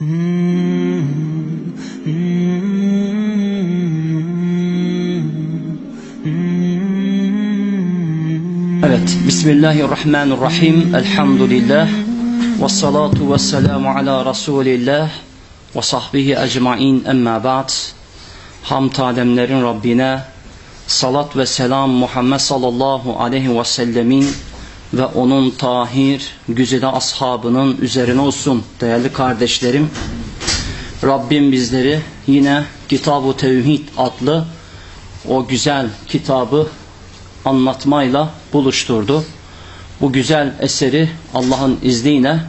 Evet, Bismillahirrahmanirrahim, elhamdülillah, ve salatu ve selamu ala Resulillah, ve sahbihi ecmain emma ba'd. Hamd alemlerin Rabbine, salat ve selam Muhammed sallallahu aleyhi ve sellemin ve onun tahir, güzide ashabının üzerine olsun değerli kardeşlerim. Rabbim bizleri yine Kitab-ı Tevhid adlı o güzel kitabı anlatmayla buluşturdu. Bu güzel eseri Allah'ın izniyle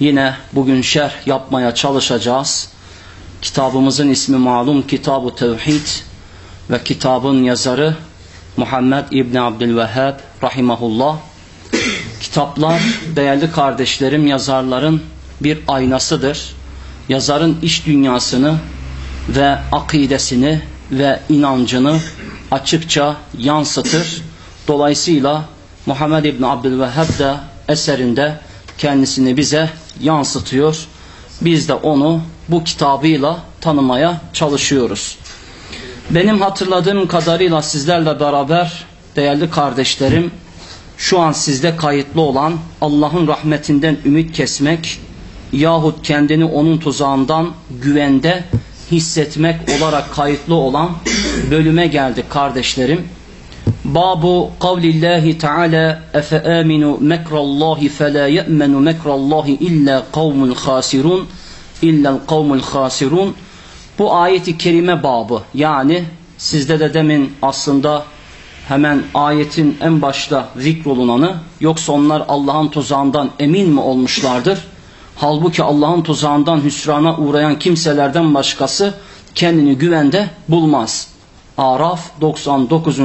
yine bugün şerh yapmaya çalışacağız. Kitabımızın ismi malum Kitab-ı Tevhid ve kitabın yazarı Muhammed İbni Abdülvehhab Rahimahullah. Kitaplar değerli kardeşlerim yazarların bir aynasıdır. Yazarın iş dünyasını ve akidesini ve inancını açıkça yansıtır. Dolayısıyla Muhammed İbni Abdülvehhab da eserinde kendisini bize yansıtıyor. Biz de onu bu kitabıyla tanımaya çalışıyoruz. Benim hatırladığım kadarıyla sizlerle beraber değerli kardeşlerim şu an sizde kayıtlı olan Allah'ın rahmetinden ümit kesmek yahut kendini onun tuzağından güvende hissetmek olarak kayıtlı olan bölüme geldik kardeşlerim. Babu kavlillahi teala efe aminu mekrallahi fe la ye'menu mekrallahi illa kavmul khasirun illa kavmul khasirun bu ayeti kerime babı yani sizde de demin aslında hemen ayetin en başta zikrolunanı yoksa onlar Allah'ın tuzağından emin mi olmuşlardır? Halbuki Allah'ın tuzağından hüsrana uğrayan kimselerden başkası kendini güvende bulmaz. Araf 99.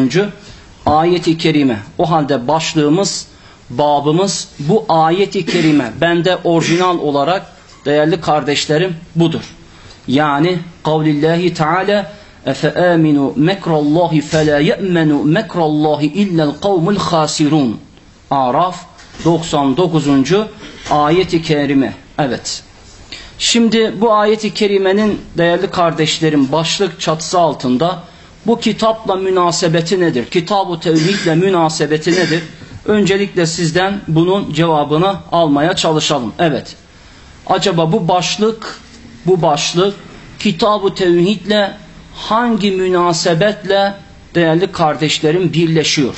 ayeti kerime. O halde başlığımız, babımız bu ayeti kerime. Bende orijinal olarak değerli kardeşlerim budur. Yani kavlillahi teala efe aminu mekrallahi fe la ye'menu mekrallahi illel kavmul khasirun. Araf 99. ayeti kerime. Evet. Şimdi bu ayeti kerimenin değerli kardeşlerim başlık çatısı altında bu kitapla münasebeti nedir? Kitab-ı Tevhidle münasebeti nedir? Öncelikle sizden bunun cevabını almaya çalışalım. Evet. Acaba bu başlık bu başlık Kitab-ı Tevhidle hangi münasebetle değerli kardeşlerim birleşiyor?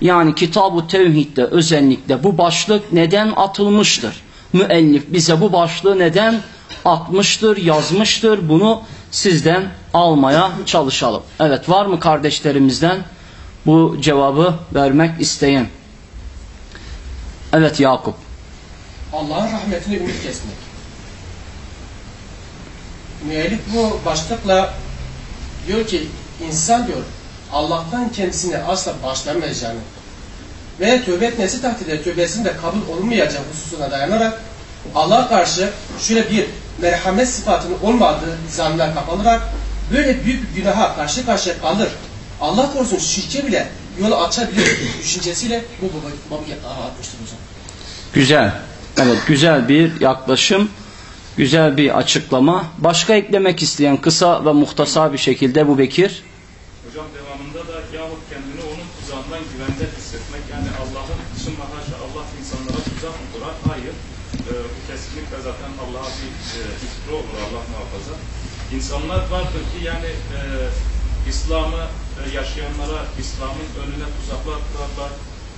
Yani Kitab-ı Tevhid'de özellikle bu başlık neden atılmıştır? Müellif bize bu başlığı neden atmıştır, yazmıştır? Bunu sizden almaya çalışalım. Evet var mı kardeşlerimizden bu cevabı vermek isteyen? Evet Yakup. Allah'ın rahmetini ümit kesmek. Müellif bu başlıkla diyor ki insan diyor Allah'tan kendisine asla bağışlamayacağını ve tövbe etmesi takdirde tövbesinin de kabul olunmayacağı hususuna dayanarak Allah'a karşı şöyle bir merhamet sıfatının olmadığı zannına kapanarak böyle büyük bir günaha karşı karşıya kalır. Allah korusun şirke bile yolu açabilir düşüncesiyle bu babı atmıştır hocam. Güzel. Evet güzel bir yaklaşım. Güzel bir açıklama. Başka eklemek isteyen kısa ve muhtasar bir şekilde bu Bekir. Hocam devamında da yahut kendini onun tuzağından güvende hissetmek yani Allah'ın dışında haşa Allah insanlara tuzak mı kurar? Hayır. Ee, bu kesinlikle zaten Allah'a bir e, iftira olur Allah muhafaza. İnsanlar vardır ki yani e, İslam'ı e, yaşayanlara İslam'ın önüne tuzaklar kurarlar.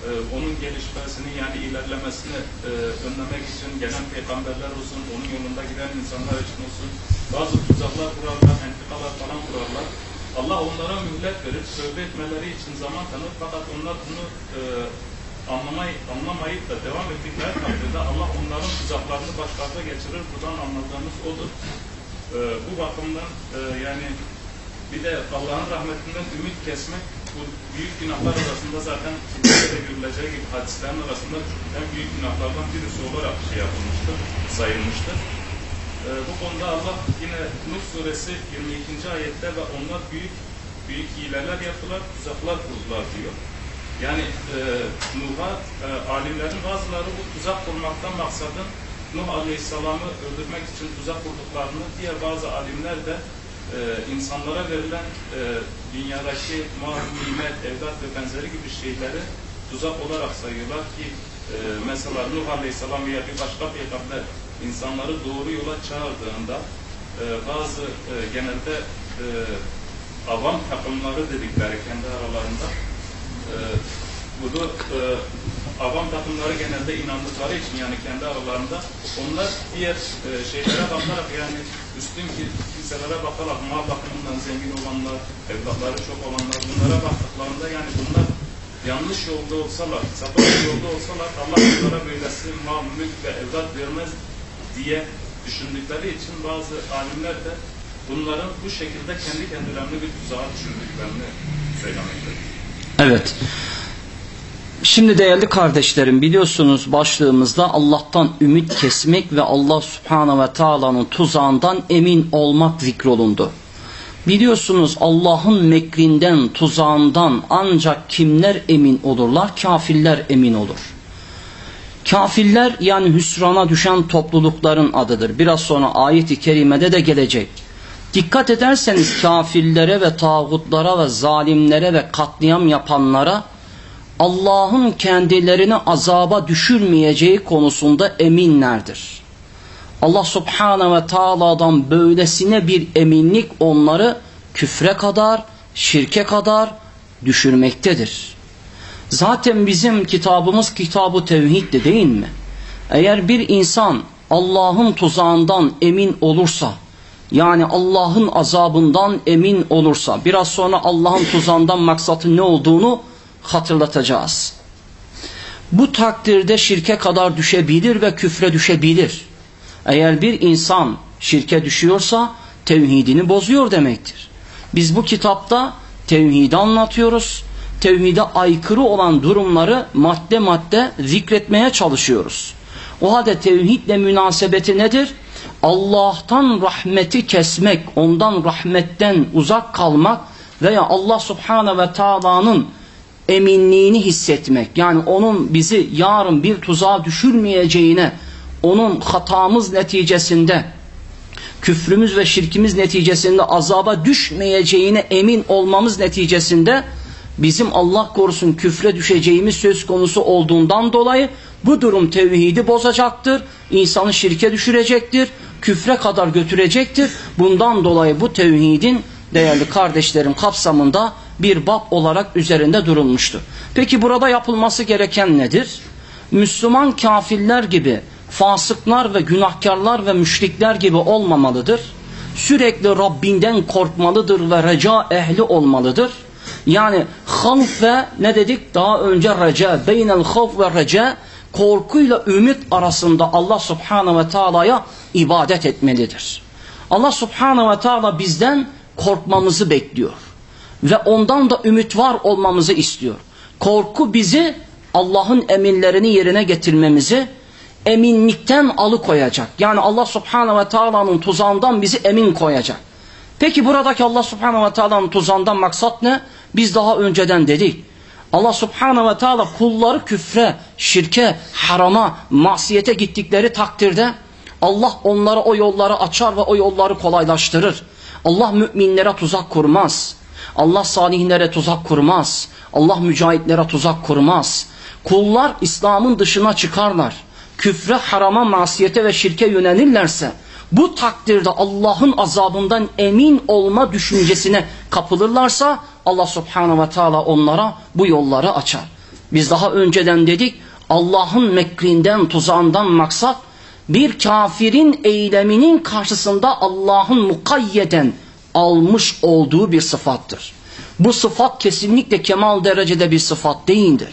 E, onun gelişmesini yani ilerlemesini e, önlemek için gelen peygamberler olsun, onun yolunda giden insanlar için olsun bazı tuzaklar kurarlar, entikalar falan kurarlar. Allah onlara mühlet verir, tövbe etmeleri için zaman tanır fakat onlar bunu e, anlamayı, anlamayıp da devam ettikleri takdirde Allah onların tuzaklarını başlarına geçirir. Buradan anladığımız odur. E, bu bakımdan e, yani bir de Allah'ın rahmetinden ümit kesmek bu büyük günahlar arasında zaten de görüleceği gibi hadislerin arasında en büyük günahlardan birisi olarak şey yapılmıştır, sayılmıştır. Ee, bu konuda Allah yine Nuh suresi 22. ayette ve onlar büyük büyük hileler yaptılar, tuzaklar kurdular diyor. Yani e, Nuh'a e, alimlerin bazıları bu tuzak kurmaktan maksadın Nuh Aleyhisselam'ı öldürmek için tuzak kurduklarını diğer bazı alimler de e, insanlara verilen e, dünyadaki mal, nimet, evlat ve benzeri gibi şeyleri tuzak olarak sayıyorlar ki e, mesela Nuh Aleyhisselam veya bir başka peygamber insanları doğru yola çağırdığında e, bazı e, genelde e, avam takımları dedikleri kendi aralarında e, bunu e, avam takımları genelde inandıkları için yani kendi aralarında onlar diğer e, şeylere bakarak yani üstün ki- kimselere bakarak mal bakımından zengin olanlar, evlatları çok olanlar bunlara baktıklarında yani bunlar yanlış yolda olsalar, sapık yolda olsalar Allah onlara böylesi mal, mülk ve evlat vermez diye düşündükleri için bazı alimler de bunların bu şekilde kendi kendilerini bir tuzağa düşürdüklerini söylemektedir. Evet. Şimdi değerli kardeşlerim biliyorsunuz başlığımızda Allah'tan ümit kesmek ve Allah subhanahu ve taala'nın tuzağından emin olmak zikrolundu. Biliyorsunuz Allah'ın mekrinden, tuzağından ancak kimler emin olurlar? Kafirler emin olur. Kafirler yani hüsrana düşen toplulukların adıdır. Biraz sonra ayet-i kerimede de gelecek. Dikkat ederseniz kafirlere ve tağutlara ve zalimlere ve katliam yapanlara Allah'ın kendilerini azaba düşürmeyeceği konusunda eminlerdir. Allah subhanahu ve taala'dan böylesine bir eminlik onları küfre kadar, şirke kadar düşürmektedir. Zaten bizim kitabımız kitabı tevhiddi değil mi? Eğer bir insan Allah'ın tuzağından emin olursa, yani Allah'ın azabından emin olursa, biraz sonra Allah'ın tuzağından maksatı ne olduğunu hatırlatacağız. Bu takdirde şirke kadar düşebilir ve küfre düşebilir. Eğer bir insan şirke düşüyorsa tevhidini bozuyor demektir. Biz bu kitapta tevhidi anlatıyoruz. Tevhide aykırı olan durumları madde madde zikretmeye çalışıyoruz. O halde tevhidle münasebeti nedir? Allah'tan rahmeti kesmek, ondan rahmetten uzak kalmak veya Allah subhanahu ve taala'nın eminliğini hissetmek. Yani onun bizi yarın bir tuzağa düşürmeyeceğine, onun hatamız neticesinde, küfrümüz ve şirkimiz neticesinde azaba düşmeyeceğine emin olmamız neticesinde bizim Allah korusun küfre düşeceğimiz söz konusu olduğundan dolayı bu durum tevhidi bozacaktır. insanı şirke düşürecektir. Küfre kadar götürecektir. Bundan dolayı bu tevhidin değerli kardeşlerim kapsamında bir bab olarak üzerinde durulmuştur. Peki burada yapılması gereken nedir? Müslüman kafirler gibi fasıklar ve günahkarlar ve müşrikler gibi olmamalıdır. Sürekli Rabbinden korkmalıdır ve reca ehli olmalıdır. Yani havf ve ne dedik daha önce reca, beynel havf ve reca korkuyla ümit arasında Allah subhanahu ve taala'ya ibadet etmelidir. Allah subhanahu ve taala bizden korkmamızı bekliyor. Ve ondan da ümit var olmamızı istiyor. Korku bizi Allah'ın emirlerini yerine getirmemizi eminlikten alıkoyacak. Yani Allah subhanahu ve taala'nın tuzağından bizi emin koyacak. Peki buradaki Allah subhanahu ve taala'nın tuzağından maksat ne? Biz daha önceden dedik. Allah subhanahu ve taala kulları küfre, şirke, harama, masiyete gittikleri takdirde Allah onlara o yolları açar ve o yolları kolaylaştırır. Allah müminlere tuzak kurmaz. Allah salihlere tuzak kurmaz. Allah mücahitlere tuzak kurmaz. Kullar İslam'ın dışına çıkarlar. Küfre, harama, masiyete ve şirke yönelirlerse bu takdirde Allah'ın azabından emin olma düşüncesine kapılırlarsa Allah subhanahu ve taala onlara bu yolları açar. Biz daha önceden dedik Allah'ın mekrinden tuzağından maksat bir kafirin eyleminin karşısında Allah'ın mukayyeden almış olduğu bir sıfattır. Bu sıfat kesinlikle kemal derecede bir sıfat değildir.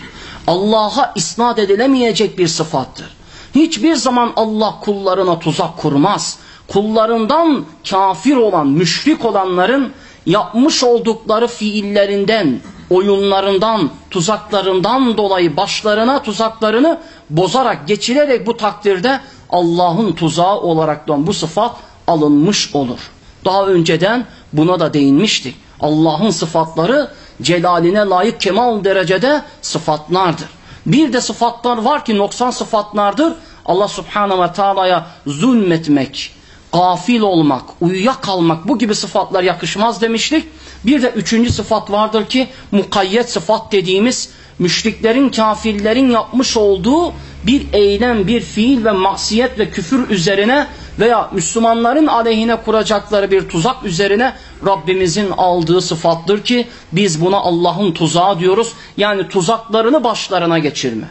Allah'a isnat edilemeyecek bir sıfattır. Hiçbir zaman Allah kullarına tuzak kurmaz. Kullarından kafir olan, müşrik olanların yapmış oldukları fiillerinden, oyunlarından, tuzaklarından dolayı başlarına tuzaklarını bozarak, geçirerek bu takdirde Allah'ın tuzağı olaraktan bu sıfat alınmış olur. Daha önceden buna da değinmiştik. Allah'ın sıfatları celaline layık kemal derecede sıfatlardır. Bir de sıfatlar var ki noksan sıfatlardır. Allah subhanahu ve taala'ya zulmetmek, gafil olmak, uyuyakalmak bu gibi sıfatlar yakışmaz demiştik. Bir de üçüncü sıfat vardır ki mukayyet sıfat dediğimiz müşriklerin, kafirlerin yapmış olduğu bir eylem, bir fiil ve masiyet ve küfür üzerine veya Müslümanların aleyhine kuracakları bir tuzak üzerine Rabbimizin aldığı sıfattır ki biz buna Allah'ın tuzağı diyoruz. Yani tuzaklarını başlarına geçirme.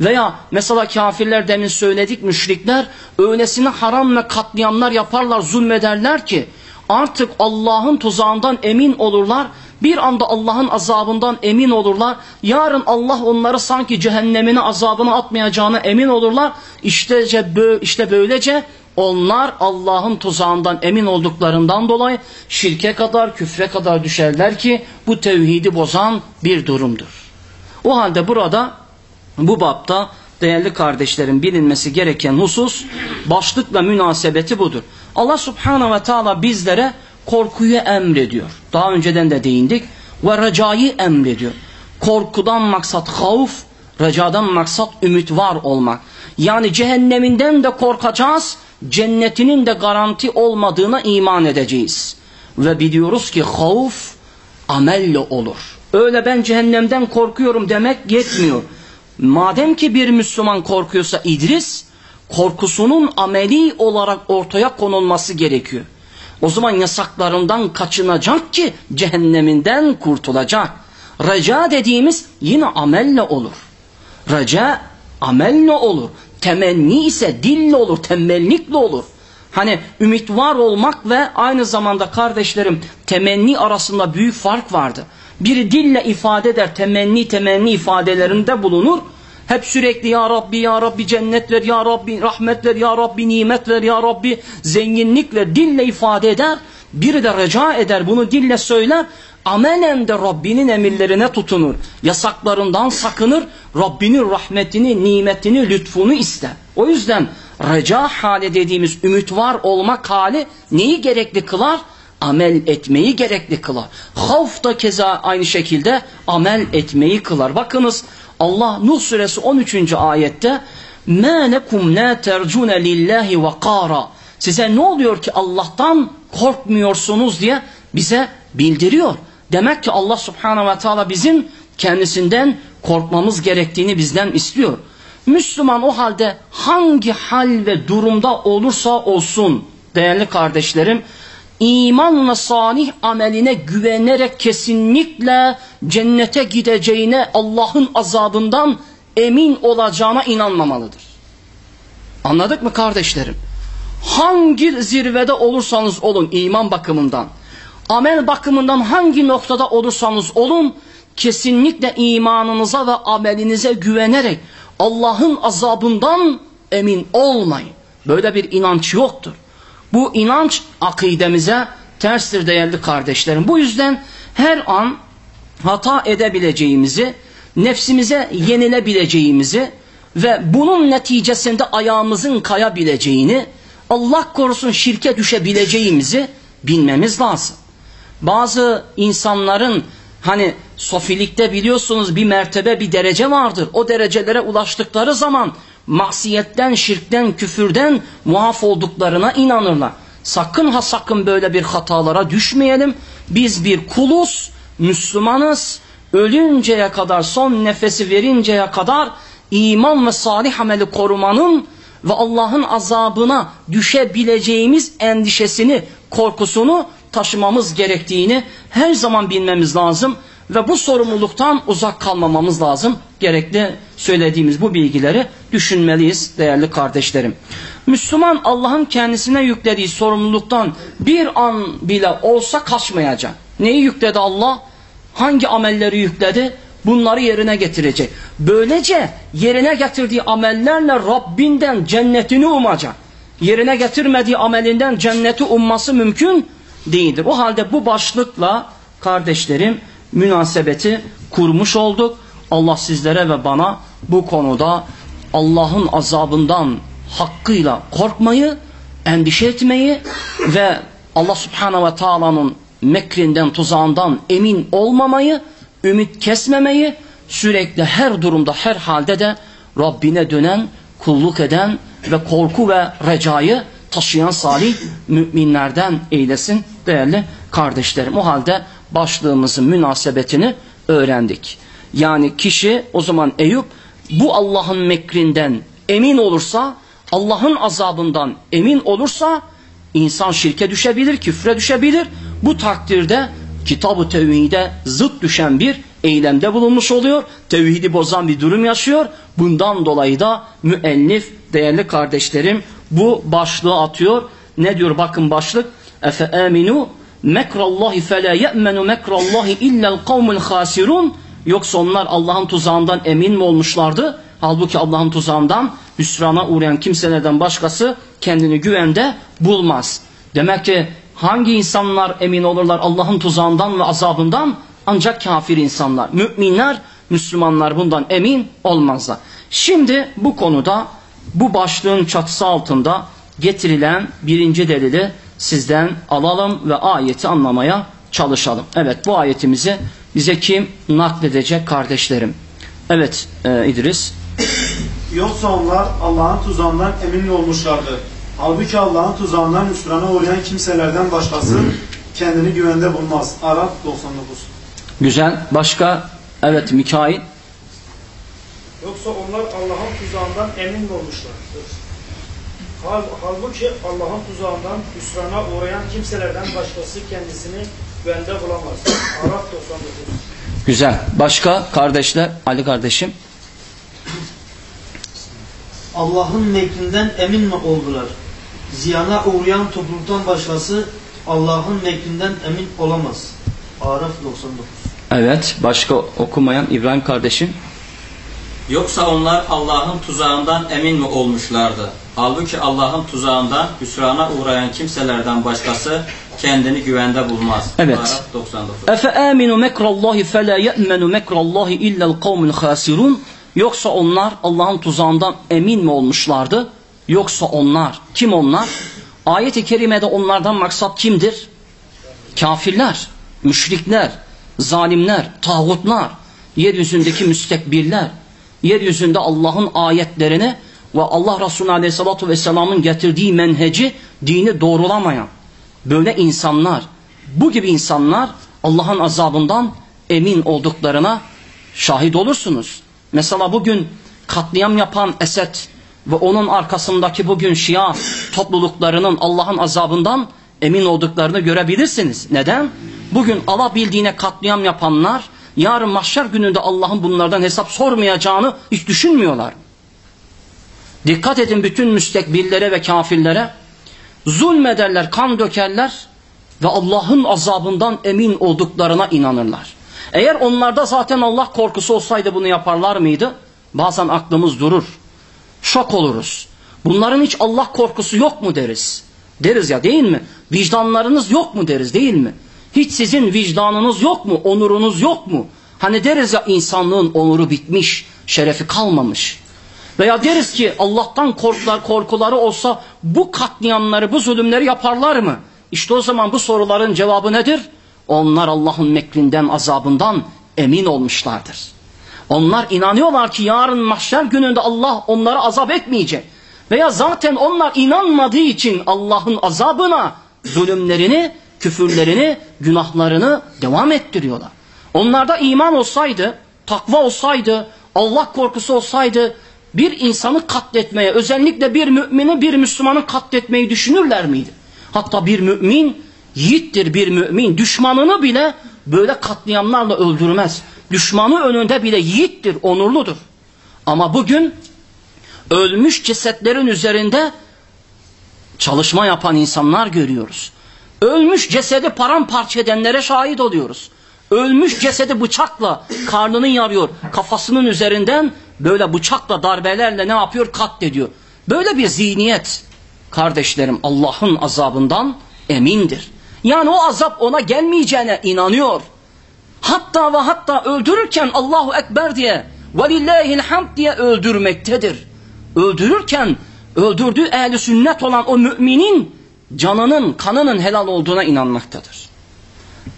Veya mesela kafirler demin söyledik müşrikler öylesine haram ve katliamlar yaparlar zulmederler ki artık Allah'ın tuzağından emin olurlar. Bir anda Allah'ın azabından emin olurlar. Yarın Allah onları sanki cehennemine azabına atmayacağına emin olurlar. İşte, işte böylece onlar Allah'ın tuzağından emin olduklarından dolayı şirke kadar, küfre kadar düşerler ki bu tevhidi bozan bir durumdur. O halde burada bu bapta değerli kardeşlerin bilinmesi gereken husus başlıkla münasebeti budur. Allah subhanahu ve taala bizlere korkuyu emrediyor. Daha önceden de değindik. Ve recayı emrediyor. Korkudan maksat havf, recadan maksat ümit var olmak. Yani cehenneminden de korkacağız, cennetinin de garanti olmadığına iman edeceğiz. Ve biliyoruz ki havf amelle olur. Öyle ben cehennemden korkuyorum demek yetmiyor. Madem ki bir Müslüman korkuyorsa İdris, korkusunun ameli olarak ortaya konulması gerekiyor. O zaman yasaklarından kaçınacak ki cehenneminden kurtulacak. Reca dediğimiz yine amelle olur. Reca amelle olur. Temenni ise dille olur, temellikle olur. Hani ümit var olmak ve aynı zamanda kardeşlerim temenni arasında büyük fark vardı. Biri dille ifade eder, temenni temenni ifadelerinde bulunur. Hep sürekli ya Rabbi ya Rabbi cennet ver ya Rabbi rahmet ver ya Rabbi nimet ver ya Rabbi zenginlik ver dille ifade eder. Biri de reca eder bunu dille söyler. Amelen de Rabbinin emirlerine tutunur. Yasaklarından sakınır. Rabbinin rahmetini, nimetini, lütfunu ister. O yüzden reca hali dediğimiz ümit var olmak hali neyi gerekli kılar? Amel etmeyi gerekli kılar. Havf da keza aynı şekilde amel etmeyi kılar. Bakınız Allah Nuh suresi 13. ayette مَا لَكُمْ لَا تَرْجُونَ لِلّٰهِ وَقَارًا Size ne oluyor ki Allah'tan korkmuyorsunuz diye bize bildiriyor. Demek ki Allah subhanahu ve teala bizim kendisinden korkmamız gerektiğini bizden istiyor. Müslüman o halde hangi hal ve durumda olursa olsun değerli kardeşlerim imanla salih ameline güvenerek kesinlikle cennete gideceğine Allah'ın azabından emin olacağına inanmamalıdır. Anladık mı kardeşlerim? Hangi zirvede olursanız olun iman bakımından, amel bakımından hangi noktada olursanız olun, kesinlikle imanınıza ve amelinize güvenerek Allah'ın azabından emin olmayın. Böyle bir inanç yoktur. Bu inanç akidemize terstir değerli kardeşlerim. Bu yüzden her an hata edebileceğimizi, nefsimize yenilebileceğimizi ve bunun neticesinde ayağımızın kayabileceğini, Allah korusun şirke düşebileceğimizi bilmemiz lazım. Bazı insanların hani sofilikte biliyorsunuz bir mertebe bir derece vardır. O derecelere ulaştıkları zaman masiyetten, şirkten, küfürden muaf olduklarına inanırlar. Sakın ha sakın böyle bir hatalara düşmeyelim. Biz bir kuluz, Müslümanız. Ölünceye kadar, son nefesi verinceye kadar iman ve salih ameli korumanın ve Allah'ın azabına düşebileceğimiz endişesini, korkusunu taşımamız gerektiğini her zaman bilmemiz lazım ve bu sorumluluktan uzak kalmamamız lazım. Gerekli söylediğimiz bu bilgileri düşünmeliyiz değerli kardeşlerim. Müslüman Allah'ın kendisine yüklediği sorumluluktan bir an bile olsa kaçmayacak. Neyi yükledi Allah? Hangi amelleri yükledi? Bunları yerine getirecek. Böylece yerine getirdiği amellerle Rabbinden cennetini umacak. Yerine getirmediği amelinden cenneti umması mümkün değildir. O halde bu başlıkla kardeşlerim münasebeti kurmuş olduk. Allah sizlere ve bana bu konuda Allah'ın azabından hakkıyla korkmayı, endişe etmeyi ve Allah subhanahu ve taala'nın mekrinden, tuzağından emin olmamayı, ümit kesmemeyi, sürekli her durumda, her halde de Rabbine dönen, kulluk eden ve korku ve recayı taşıyan salih müminlerden eylesin değerli kardeşlerim. O halde başlığımızın münasebetini öğrendik. Yani kişi o zaman Eyüp bu Allah'ın mekrinden emin olursa, Allah'ın azabından emin olursa insan şirke düşebilir, küfre düşebilir. Bu takdirde kitab-ı tevhide zıt düşen bir eylemde bulunmuş oluyor. Tevhidi bozan bir durum yaşıyor. Bundan dolayı da müellif değerli kardeşlerim bu başlığı atıyor. Ne diyor bakın başlık? Efe aminu mekrallahi fe la ye'menu mekrallahi illa'l kavmul hasirun. Yoksa onlar Allah'ın tuzağından emin mi olmuşlardı? Halbuki Allah'ın tuzağından hüsrana uğrayan kimselerden başkası kendini güvende bulmaz. Demek ki hangi insanlar emin olurlar Allah'ın tuzağından ve azabından? Ancak kafir insanlar. Müminler, Müslümanlar bundan emin olmazlar. Şimdi bu konuda bu başlığın çatısı altında getirilen birinci delili sizden alalım ve ayeti anlamaya çalışalım. Evet bu ayetimizi bize kim nakledecek kardeşlerim? Evet e, İdris. Yoksa onlar Allah'ın tuzağından emin olmuşlardı. Halbuki Allah'ın tuzağından hüsrana uğrayan kimselerden başkası kendini güvende bulmaz. Arap 99. Güzel. Başka? Evet Mikail. Yoksa onlar Allah'ın tuzağından emin olmuşlardır. Hal, halbuki Allah'ın tuzağından hüsrana uğrayan kimselerden başkası kendisini güvende bulamaz. Arap 99. Güzel. Başka kardeşler? Ali kardeşim. Allah'ın mekrinden emin mi oldular? Ziyana uğrayan topluluktan başkası Allah'ın mekrinden emin olamaz. Araf 99. Evet. Başka okumayan İbrahim kardeşim. Yoksa onlar Allah'ın tuzağından emin mi olmuşlardı? Halbuki Allah'ın tuzağından hüsrana uğrayan kimselerden başkası kendini güvende bulmaz. Evet. Araf 99. Efe aminu mekrallahi fe la ye'menu mekrallahi illa'l kavmul hasirun. Yoksa onlar Allah'ın tuzağından emin mi olmuşlardı? Yoksa onlar, kim onlar? Ayet-i kerimede onlardan maksat kimdir? Kafirler, müşrikler, zalimler, tağutlar, yeryüzündeki müstekbirler, yeryüzünde Allah'ın ayetlerini ve Allah Resulü Aleyhisselatü Vesselam'ın getirdiği menheci, dini doğrulamayan böyle insanlar, bu gibi insanlar Allah'ın azabından emin olduklarına şahit olursunuz. Mesela bugün katliam yapan Esed ve onun arkasındaki bugün Şia topluluklarının Allah'ın azabından emin olduklarını görebilirsiniz. Neden? Bugün alabildiğine katliam yapanlar yarın mahşer gününde Allah'ın bunlardan hesap sormayacağını hiç düşünmüyorlar. Dikkat edin bütün müstekbirlere ve kafirlere zulmederler, kan dökerler ve Allah'ın azabından emin olduklarına inanırlar. Eğer onlarda zaten Allah korkusu olsaydı bunu yaparlar mıydı? Bazen aklımız durur. Şok oluruz. Bunların hiç Allah korkusu yok mu deriz. Deriz ya değil mi? Vicdanlarınız yok mu deriz değil mi? Hiç sizin vicdanınız yok mu? Onurunuz yok mu? Hani deriz ya insanlığın onuru bitmiş, şerefi kalmamış. Veya deriz ki Allah'tan korkular, korkuları olsa bu katliamları, bu zulümleri yaparlar mı? İşte o zaman bu soruların cevabı nedir? Onlar Allah'ın mekrinden, azabından emin olmuşlardır. Onlar inanıyorlar ki yarın mahşer gününde Allah onları azap etmeyecek. Veya zaten onlar inanmadığı için Allah'ın azabına zulümlerini, küfürlerini, günahlarını devam ettiriyorlar. Onlarda iman olsaydı, takva olsaydı, Allah korkusu olsaydı bir insanı katletmeye, özellikle bir mümini bir Müslümanı katletmeyi düşünürler miydi? Hatta bir mümin yiğittir bir mümin. Düşmanını bile böyle katliamlarla öldürmez. Düşmanı önünde bile yiğittir, onurludur. Ama bugün ölmüş cesetlerin üzerinde çalışma yapan insanlar görüyoruz. Ölmüş cesedi paramparça edenlere şahit oluyoruz. Ölmüş cesedi bıçakla karnını yarıyor. Kafasının üzerinden böyle bıçakla darbelerle ne yapıyor? Katlediyor. Böyle bir zihniyet kardeşlerim Allah'ın azabından emindir. Yani o azap ona gelmeyeceğine inanıyor. Hatta ve hatta öldürürken Allahu Ekber diye velillahil hamd diye öldürmektedir. Öldürürken öldürdüğü ehli sünnet olan o müminin canının, kanının helal olduğuna inanmaktadır.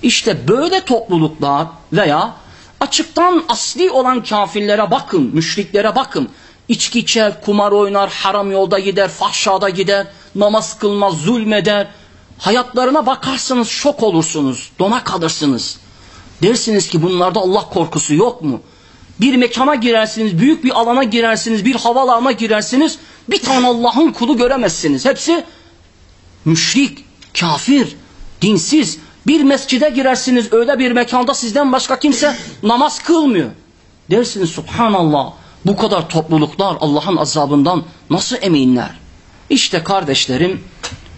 İşte böyle topluluklar veya açıktan asli olan kafirlere bakın, müşriklere bakın. içki içer, kumar oynar, haram yolda gider, fahşada gider, namaz kılmaz, zulmeder. Hayatlarına bakarsınız şok olursunuz, dona kalırsınız. Dersiniz ki bunlarda Allah korkusu yok mu? Bir mekana girersiniz, büyük bir alana girersiniz, bir havalarına girersiniz, bir tane Allah'ın kulu göremezsiniz. Hepsi müşrik, kafir, dinsiz. Bir mescide girersiniz, öyle bir mekanda sizden başka kimse namaz kılmıyor. Dersiniz subhanallah, bu kadar topluluklar Allah'ın azabından nasıl eminler? İşte kardeşlerim,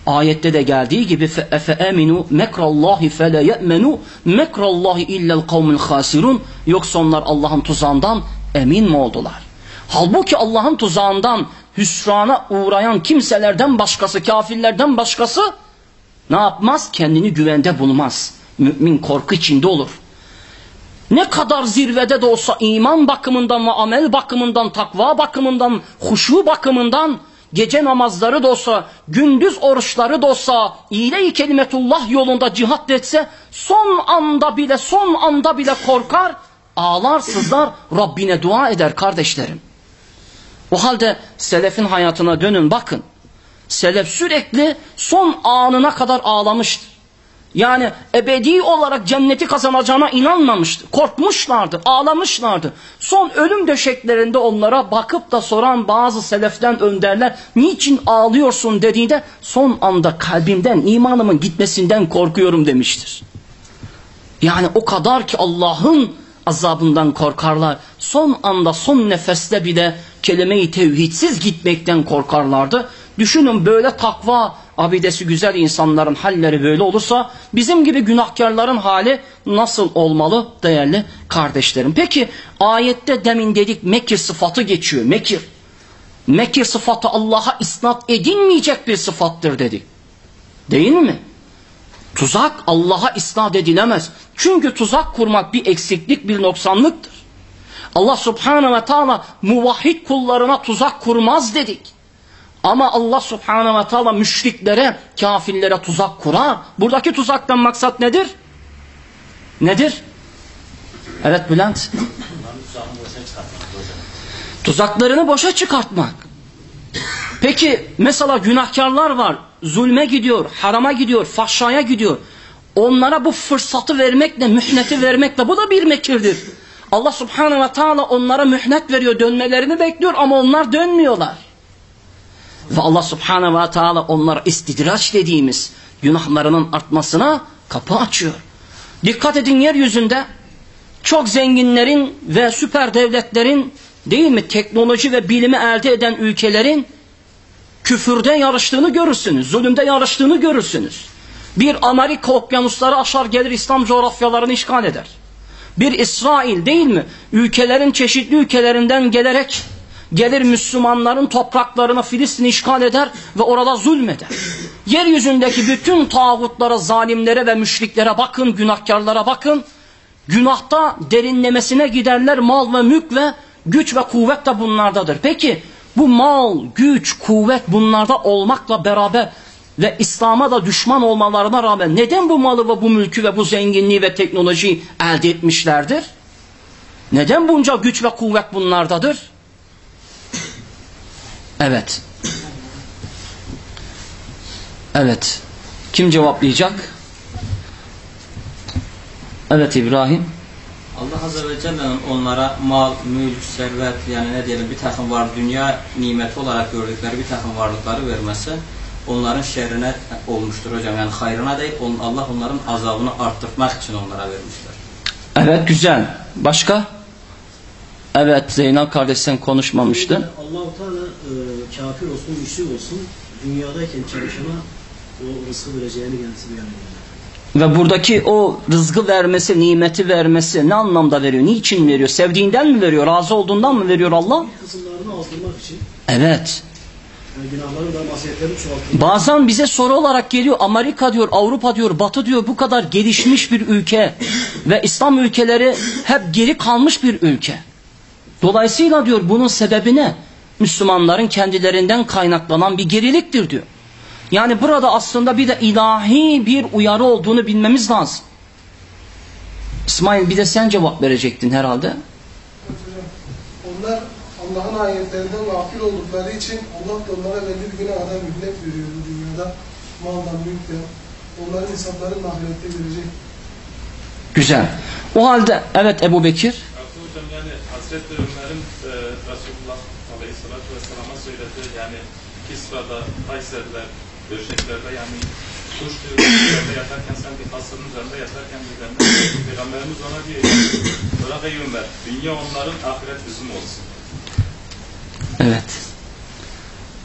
ayette de geldiği gibi فَاَفَاَمِنُوا مَكْرَ اللّٰهِ فَلَا يَأْمَنُوا مَكْرَ اللّٰهِ اِلَّا الْقَوْمُ الْخَاسِرُونَ Yoksa onlar Allah'ın tuzağından emin mi oldular? Halbuki Allah'ın tuzağından hüsrana uğrayan kimselerden başkası, kafirlerden başkası ne yapmaz? Kendini güvende bulmaz. Mümin korku içinde olur. Ne kadar zirvede de olsa iman bakımından ve amel bakımından, takva bakımından, huşu bakımından, gece namazları da olsa, gündüz oruçları da olsa, iyile-i kelimetullah yolunda cihat etse, son anda bile, son anda bile korkar, ağlar, sızlar, Rabbine dua eder kardeşlerim. O halde selefin hayatına dönün bakın. Selef sürekli son anına kadar ağlamıştır. Yani ebedi olarak cenneti kazanacağına inanmamıştı. Korkmuşlardı, ağlamışlardı. Son ölüm döşeklerinde onlara bakıp da soran bazı seleften önderler niçin ağlıyorsun dediğinde son anda kalbimden imanımın gitmesinden korkuyorum demiştir. Yani o kadar ki Allah'ın azabından korkarlar. Son anda son nefeste bile kelime-i tevhidsiz gitmekten korkarlardı. Düşünün böyle takva abidesi güzel insanların halleri böyle olursa bizim gibi günahkarların hali nasıl olmalı değerli kardeşlerim. Peki ayette demin dedik mekir sıfatı geçiyor. Mekir. Mekir sıfatı Allah'a isnat edilmeyecek bir sıfattır dedik. Değil mi? Tuzak Allah'a isnat edilemez. Çünkü tuzak kurmak bir eksiklik, bir noksanlıktır. Allah subhanahu ve taala muvahhid kullarına tuzak kurmaz dedik. Ama Allah subhanahu ve taala müşriklere, kafirlere tuzak kurar. Buradaki tuzaktan maksat nedir? Nedir? Evet Bülent. Tuzaklarını boşa çıkartmak. Peki mesela günahkarlar var. Zulme gidiyor, harama gidiyor, fahşaya gidiyor. Onlara bu fırsatı vermekle, mühneti vermekle bu da bir mekirdir. Allah subhanahu ve taala onlara mühnet veriyor, dönmelerini bekliyor ama onlar dönmüyorlar. Ve Allah subhanahu ve taala onlara istidraç dediğimiz günahlarının artmasına kapı açıyor. Dikkat edin yeryüzünde çok zenginlerin ve süper devletlerin değil mi teknoloji ve bilimi elde eden ülkelerin küfürde yarıştığını görürsünüz. Zulümde yarıştığını görürsünüz. Bir Amerika okyanusları aşar gelir İslam coğrafyalarını işgal eder. Bir İsrail değil mi? Ülkelerin çeşitli ülkelerinden gelerek gelir Müslümanların topraklarını Filistin işgal eder ve orada zulmeder. Yeryüzündeki bütün tağutlara, zalimlere ve müşriklere bakın, günahkarlara bakın. Günahta derinlemesine giderler mal ve mülk ve güç ve kuvvet de bunlardadır. Peki bu mal, güç, kuvvet bunlarda olmakla beraber ve İslam'a da düşman olmalarına rağmen neden bu malı ve bu mülkü ve bu zenginliği ve teknolojiyi elde etmişlerdir? Neden bunca güç ve kuvvet bunlardadır? Evet. Evet. Kim cevaplayacak? Evet İbrahim. Allah Azze ve Celle'nin onlara mal, mülk, servet yani ne diyelim bir takım var dünya nimeti olarak gördükleri bir takım varlıkları vermesi onların şerrine olmuştur hocam. Yani hayrına değil Allah onların azabını arttırmak için onlara vermişler. Evet güzel. Başka? Evet Zeynel kardeş sen konuşmamıştın. Allah-u Teala e, kafir olsun, müşrik olsun dünyadayken çalışana o rızkı vereceğini kendisi beyan ediyor. Ve buradaki o rızkı vermesi, nimeti vermesi ne anlamda veriyor? Niçin veriyor? Sevdiğinden mi veriyor? Razı olduğundan mı veriyor Allah? Kısımlarını azdırmak için Evet. yani Bazen bize soru olarak geliyor Amerika diyor, Avrupa diyor, Batı diyor bu kadar gelişmiş bir ülke ve İslam ülkeleri hep geri kalmış bir ülke. Dolayısıyla diyor bunun sebebi ne? Müslümanların kendilerinden kaynaklanan bir geriliktir diyor. Yani burada aslında bir de ilahi bir uyarı olduğunu bilmemiz lazım. İsmail bir de sen cevap verecektin herhalde. Onlar Allah'ın ayetlerinden gafil oldukları için Allah da onlara belli bir güne kadar mühlet veriyor bu dünyada. Maldan, mülkten. Onların hesaplarını ahirette verecek. Güzel. O halde evet Ebu Bekir. Hocam yani Hazreti Ömer'in e, Resulullah Aleyhisselatü Vesselam'a söylediği yani Kisra'da, Kayser'de, döşeklerde yani kuş üzerinde yatarken sen bir hastanın üzerinde yatarken üzerinde Peygamberimiz ona diyor Bırak ey Ömer, dünya onların, ahiret bizim olsun. Evet.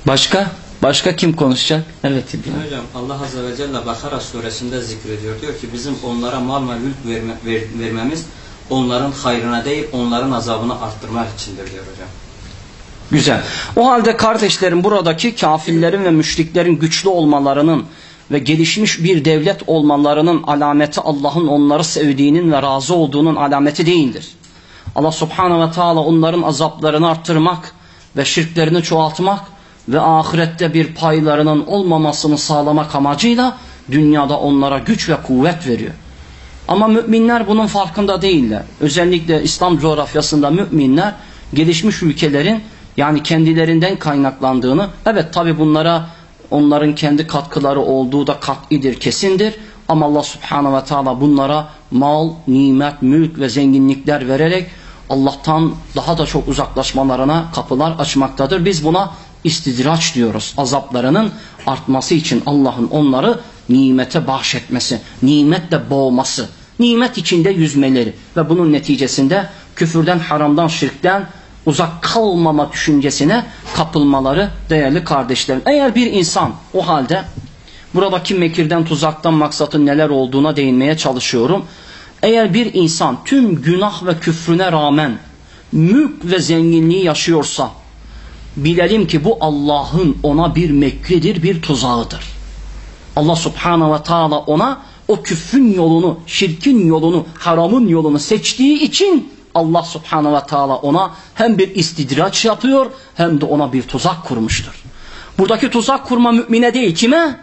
Başka? Başka kim konuşacak? Evet İbrahim. Hocam Allah Azze ve Celle Bakara suresinde zikrediyor. Diyor ki bizim onlara mal ve mülk verme, ver- vermemiz onların hayrına değil onların azabını arttırmak içindir diyor hocam. Güzel. O halde kardeşlerim buradaki kafirlerin ve müşriklerin güçlü olmalarının ve gelişmiş bir devlet olmalarının alameti Allah'ın onları sevdiğinin ve razı olduğunun alameti değildir. Allah subhanahu ve taala onların azaplarını arttırmak ve şirklerini çoğaltmak ve ahirette bir paylarının olmamasını sağlamak amacıyla dünyada onlara güç ve kuvvet veriyor. Ama müminler bunun farkında değiller. Özellikle İslam coğrafyasında müminler gelişmiş ülkelerin yani kendilerinden kaynaklandığını evet tabi bunlara onların kendi katkıları olduğu da kat'idir, kesindir. Ama Allah subhanahu ve teala bunlara mal, nimet, mülk ve zenginlikler vererek Allah'tan daha da çok uzaklaşmalarına kapılar açmaktadır. Biz buna istidraç diyoruz. Azaplarının artması için Allah'ın onları nimete bahşetmesi, nimetle boğması, nimet içinde yüzmeleri ve bunun neticesinde küfürden, haramdan, şirkten uzak kalmama düşüncesine kapılmaları değerli kardeşlerim. Eğer bir insan o halde buradaki mekirden, tuzaktan maksatın neler olduğuna değinmeye çalışıyorum. Eğer bir insan tüm günah ve küfrüne rağmen mülk ve zenginliği yaşıyorsa bilelim ki bu Allah'ın ona bir mekridir, bir tuzağıdır. Allah subhanahu ve taala ona o küfrün yolunu, şirkin yolunu, haramın yolunu seçtiği için Allah subhanahu ve taala ona hem bir istidraç yapıyor hem de ona bir tuzak kurmuştur. Buradaki tuzak kurma mümine değil kime?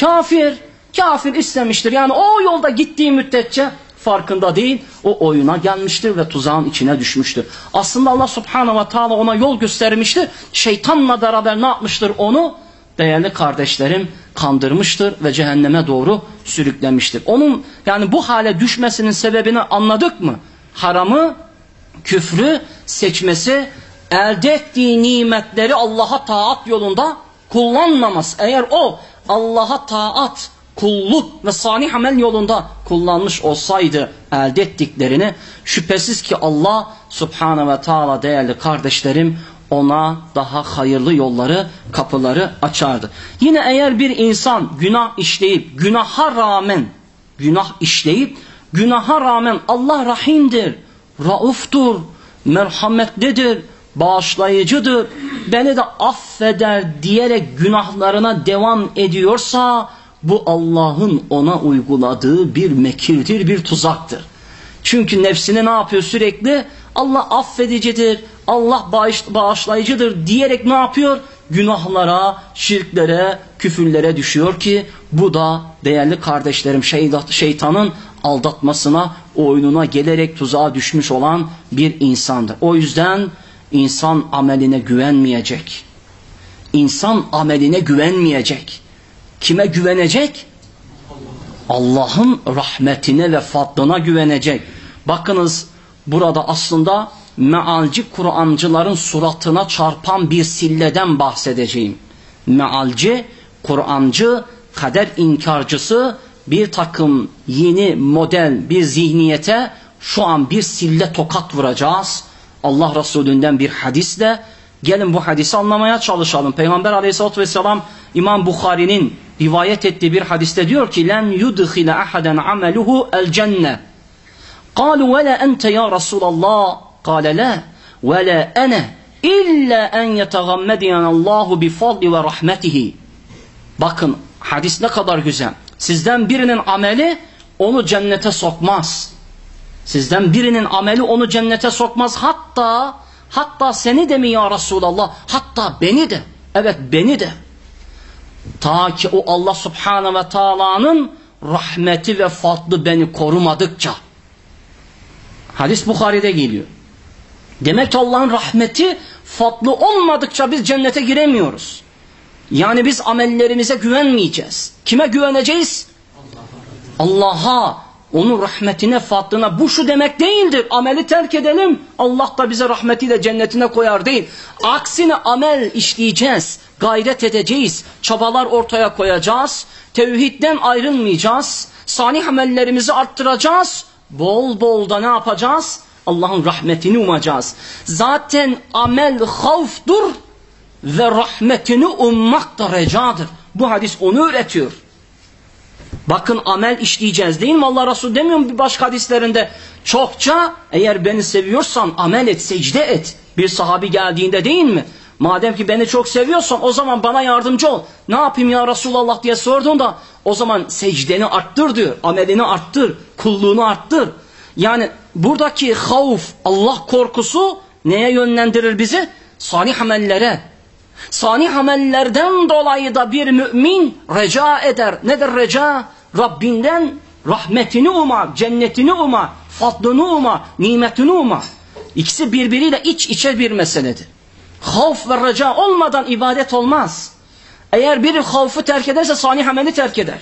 Kafir. Kafir istemiştir. Yani o yolda gittiği müddetçe farkında değil. O oyuna gelmiştir ve tuzağın içine düşmüştür. Aslında Allah subhanahu ve taala ona yol göstermiştir. Şeytanla beraber ne yapmıştır onu? Değerli kardeşlerim kandırmıştır ve cehenneme doğru sürüklemiştir. Onun yani bu hale düşmesinin sebebini anladık mı? Haramı, küfrü seçmesi, elde ettiği nimetleri Allah'a taat yolunda kullanmaması. Eğer o Allah'a taat, kulluk ve salih amel yolunda kullanmış olsaydı elde ettiklerini şüphesiz ki Allah subhanahu ve taala değerli kardeşlerim ona daha hayırlı yolları, kapıları açardı. Yine eğer bir insan günah işleyip, günaha rağmen, günah işleyip, günaha rağmen Allah rahimdir, rauftur, merhametlidir, bağışlayıcıdır, beni de affeder diyerek günahlarına devam ediyorsa, bu Allah'ın ona uyguladığı bir mekirdir, bir tuzaktır. Çünkü nefsini ne yapıyor sürekli? Allah affedicidir, Allah bağış, bağışlayıcıdır diyerek ne yapıyor? Günahlara, şirklere, küfürlere düşüyor ki bu da değerli kardeşlerim şeytanın aldatmasına, oyununa gelerek tuzağa düşmüş olan bir insandır. O yüzden insan ameline güvenmeyecek. İnsan ameline güvenmeyecek. Kime güvenecek? Allah'ın rahmetine ve fadlına güvenecek. Bakınız burada aslında mealci Kur'ancıların suratına çarpan bir silleden bahsedeceğim. Mealci, Kur'ancı, kader inkarcısı bir takım yeni model bir zihniyete şu an bir sille tokat vuracağız. Allah Resulü'nden bir hadisle gelin bu hadisi anlamaya çalışalım. Peygamber aleyhissalatü vesselam İmam Bukhari'nin rivayet ettiği bir hadiste diyor ki len yudkhile ahaden ameluhu el la ente ya Resulallah. Kale la ve la ene illa en yetegammediyanallahu bi fadli ve rahmetihi. Bakın hadis ne kadar güzel. Sizden birinin ameli onu cennete sokmaz. Sizden birinin ameli onu cennete sokmaz. Hatta hatta seni de mi ya Resulallah? Hatta beni de. Evet beni de. Ta ki o Allah subhanahu ve taala'nın rahmeti ve fadlı beni korumadıkça. Hadis Bukhari'de geliyor. Demek ki Allah'ın rahmeti, fadlı olmadıkça biz cennete giremiyoruz. Yani biz amellerimize güvenmeyeceğiz. Kime güveneceğiz? Allah'a, onun rahmetine, fadlına. Bu şu demek değildir. Ameli terk edelim. Allah da bize rahmetiyle cennetine koyar değil. Aksine amel işleyeceğiz. Gayret edeceğiz. Çabalar ortaya koyacağız. Tevhidden ayrılmayacağız. Salih amellerimizi arttıracağız. Bol bol da ne yapacağız? Allah'ın rahmetini umacağız. Zaten amel havftur ve rahmetini ummak da recadır. Bu hadis onu öğretiyor. Bakın amel işleyeceğiz değil mi? Allah Resulü demiyor mu bir başka hadislerinde? Çokça eğer beni seviyorsan amel et, secde et. Bir sahabi geldiğinde değil mi? Madem ki beni çok seviyorsan o zaman bana yardımcı ol. Ne yapayım ya Resulallah diye sorduğunda o zaman secdeni arttır diyor. Amelini arttır, kulluğunu arttır. Yani buradaki havf, Allah korkusu neye yönlendirir bizi? Salih amellere. Salih amellerden dolayı da bir mümin reca eder. Nedir reca? Rabbinden rahmetini uma, cennetini uma, fadlını uma, nimetini uma. İkisi birbiriyle iç içe bir meseledir. Havf ve reca olmadan ibadet olmaz. Eğer biri havfu terk ederse salih ameli terk eder.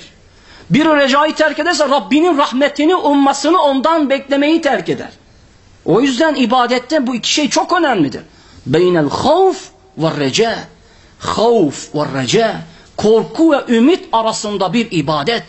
Biri recayı terk ederse Rabbinin rahmetini ummasını ondan beklemeyi terk eder. O yüzden ibadette bu iki şey çok önemlidir. Beynel havf ve reca. Havf ve reca. Korku ve ümit arasında bir ibadet.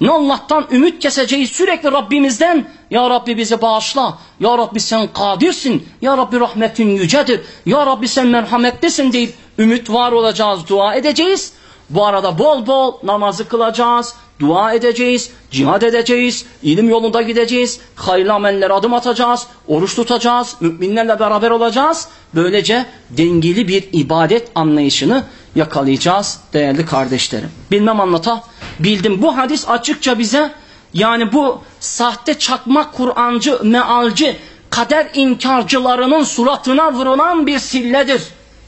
Ne Allah'tan ümit keseceğiz sürekli Rabbimizden. Ya Rabbi bizi bağışla. Ya Rabbi sen kadirsin. Ya Rabbi rahmetin yücedir. Ya Rabbi sen merhametlisin deyip ümit var olacağız, dua edeceğiz. Bu arada bol bol namazı kılacağız, dua edeceğiz, cihad edeceğiz, ilim yolunda gideceğiz, hayırlı amellere adım atacağız, oruç tutacağız, müminlerle beraber olacağız. Böylece dengeli bir ibadet anlayışını yakalayacağız değerli kardeşlerim. Bilmem anlata bildim. Bu hadis açıkça bize yani bu sahte çakma Kur'ancı, mealci, kader inkarcılarının suratına vurulan bir silledir.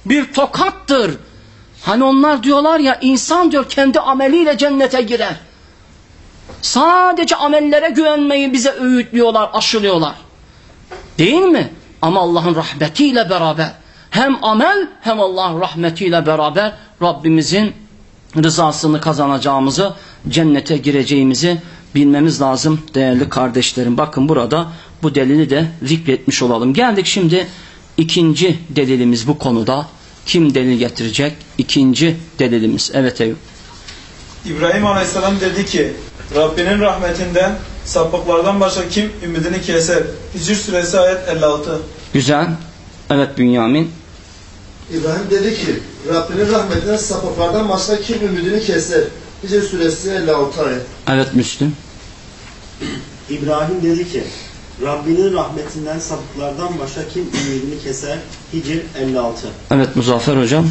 Bir tokattır. Hani onlar diyorlar ya insan diyor kendi ameliyle cennete girer. Sadece amellere güvenmeyi bize öğütlüyorlar, aşılıyorlar. Değil mi? Ama Allah'ın rahmetiyle beraber hem amel hem Allah'ın rahmetiyle beraber Rabbimizin rızasını kazanacağımızı, cennete gireceğimizi bilmemiz lazım değerli kardeşlerim. Bakın burada bu delili de zikretmiş olalım. Geldik şimdi ikinci delilimiz bu konuda. Kim delil getirecek? İkinci delilimiz. Evet Eyüp. İbrahim Aleyhisselam dedi ki Rabbinin rahmetinden sapıklardan başka kim ümidini keser? Hicr suresi ayet 56. Güzel. Evet Bünyamin. İbrahim dedi ki Rabbinin rahmetinden sapıklardan başka kim ümidini keser? Hicr suresi 56 ayet. Evet Müslüm. İbrahim dedi ki Rabbinin rahmetinden sapıklardan başka kim ümidini keser? Hicr 56. Evet Muzaffer Hocam.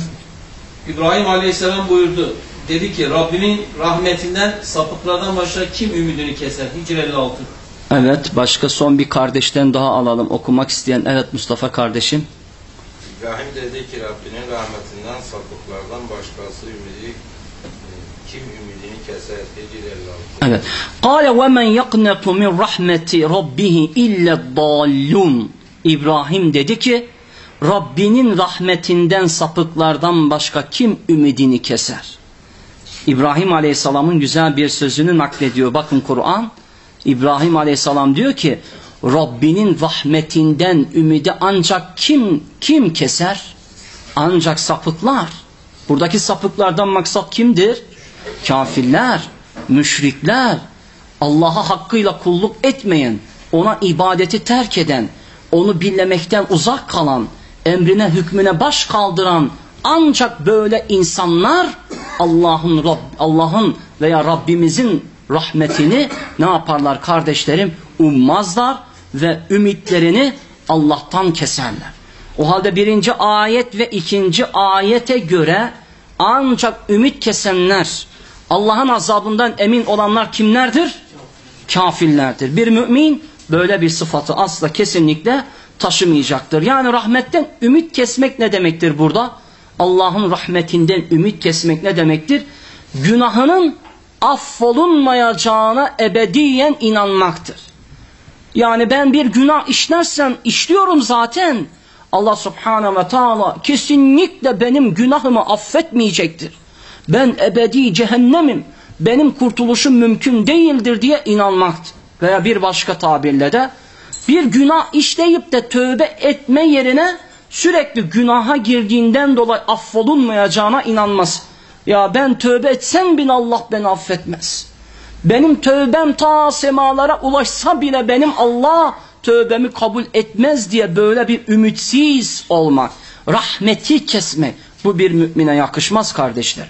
İbrahim Aleyhisselam buyurdu. Dedi ki Rabbinin rahmetinden sapıklardan başka kim ümidini keser? Hicr 56. Evet başka son bir kardeşten daha alalım okumak isteyen. Evet Mustafa kardeşim. İbrahim dedi ki Rabbinin rahmetinden sapıklardan başkası ümidi kim ümidini keser? Hicr 56. Evet. Kale ve men yaknetu min rahmeti rabbihi illa dallun. İbrahim dedi ki Rabbinin rahmetinden sapıklardan başka kim ümidini keser? İbrahim Aleyhisselam'ın güzel bir sözünü naklediyor. Bakın Kur'an. İbrahim Aleyhisselam diyor ki Rabbinin rahmetinden ümidi ancak kim kim keser? Ancak sapıklar. Buradaki sapıklardan maksat kimdir? Kafirler, müşrikler, Allah'a hakkıyla kulluk etmeyen, ona ibadeti terk eden, onu billemekten uzak kalan, emrine hükmüne baş kaldıran ancak böyle insanlar Allah'ın Rabb, Allah'ın veya Rabbimizin rahmetini ne yaparlar kardeşlerim? Ummazlar ve ümitlerini Allah'tan keserler. O halde birinci ayet ve ikinci ayete göre ancak ümit kesenler, Allah'ın azabından emin olanlar kimlerdir? Kafirlerdir. Bir mümin böyle bir sıfatı asla kesinlikle taşımayacaktır. Yani rahmetten ümit kesmek ne demektir burada? Allah'ın rahmetinden ümit kesmek ne demektir? Günahının affolunmayacağına ebediyen inanmaktır. Yani ben bir günah işlersem işliyorum zaten Allah subhanahu ve taala kesinlikle benim günahımı affetmeyecektir. Ben ebedi cehennemim. Benim kurtuluşum mümkün değildir diye inanmaktır. Veya bir başka tabirle de bir günah işleyip de tövbe etme yerine sürekli günaha girdiğinden dolayı affolunmayacağına inanmaz. Ya ben tövbe etsem bile Allah beni affetmez. Benim tövbem ta semalara ulaşsa bile benim Allah tövbemi kabul etmez diye böyle bir ümitsiz olmak, rahmeti kesmek bu bir mümine yakışmaz kardeşler.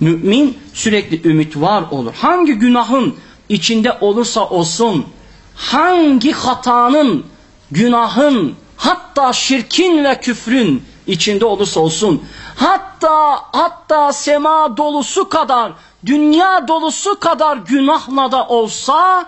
Mümin sürekli ümit var olur. Hangi günahın içinde olursa olsun, hangi hatanın, günahın, hatta şirkin ve küfrün içinde olursa olsun, hatta hatta sema dolusu kadar, dünya dolusu kadar günahla da olsa,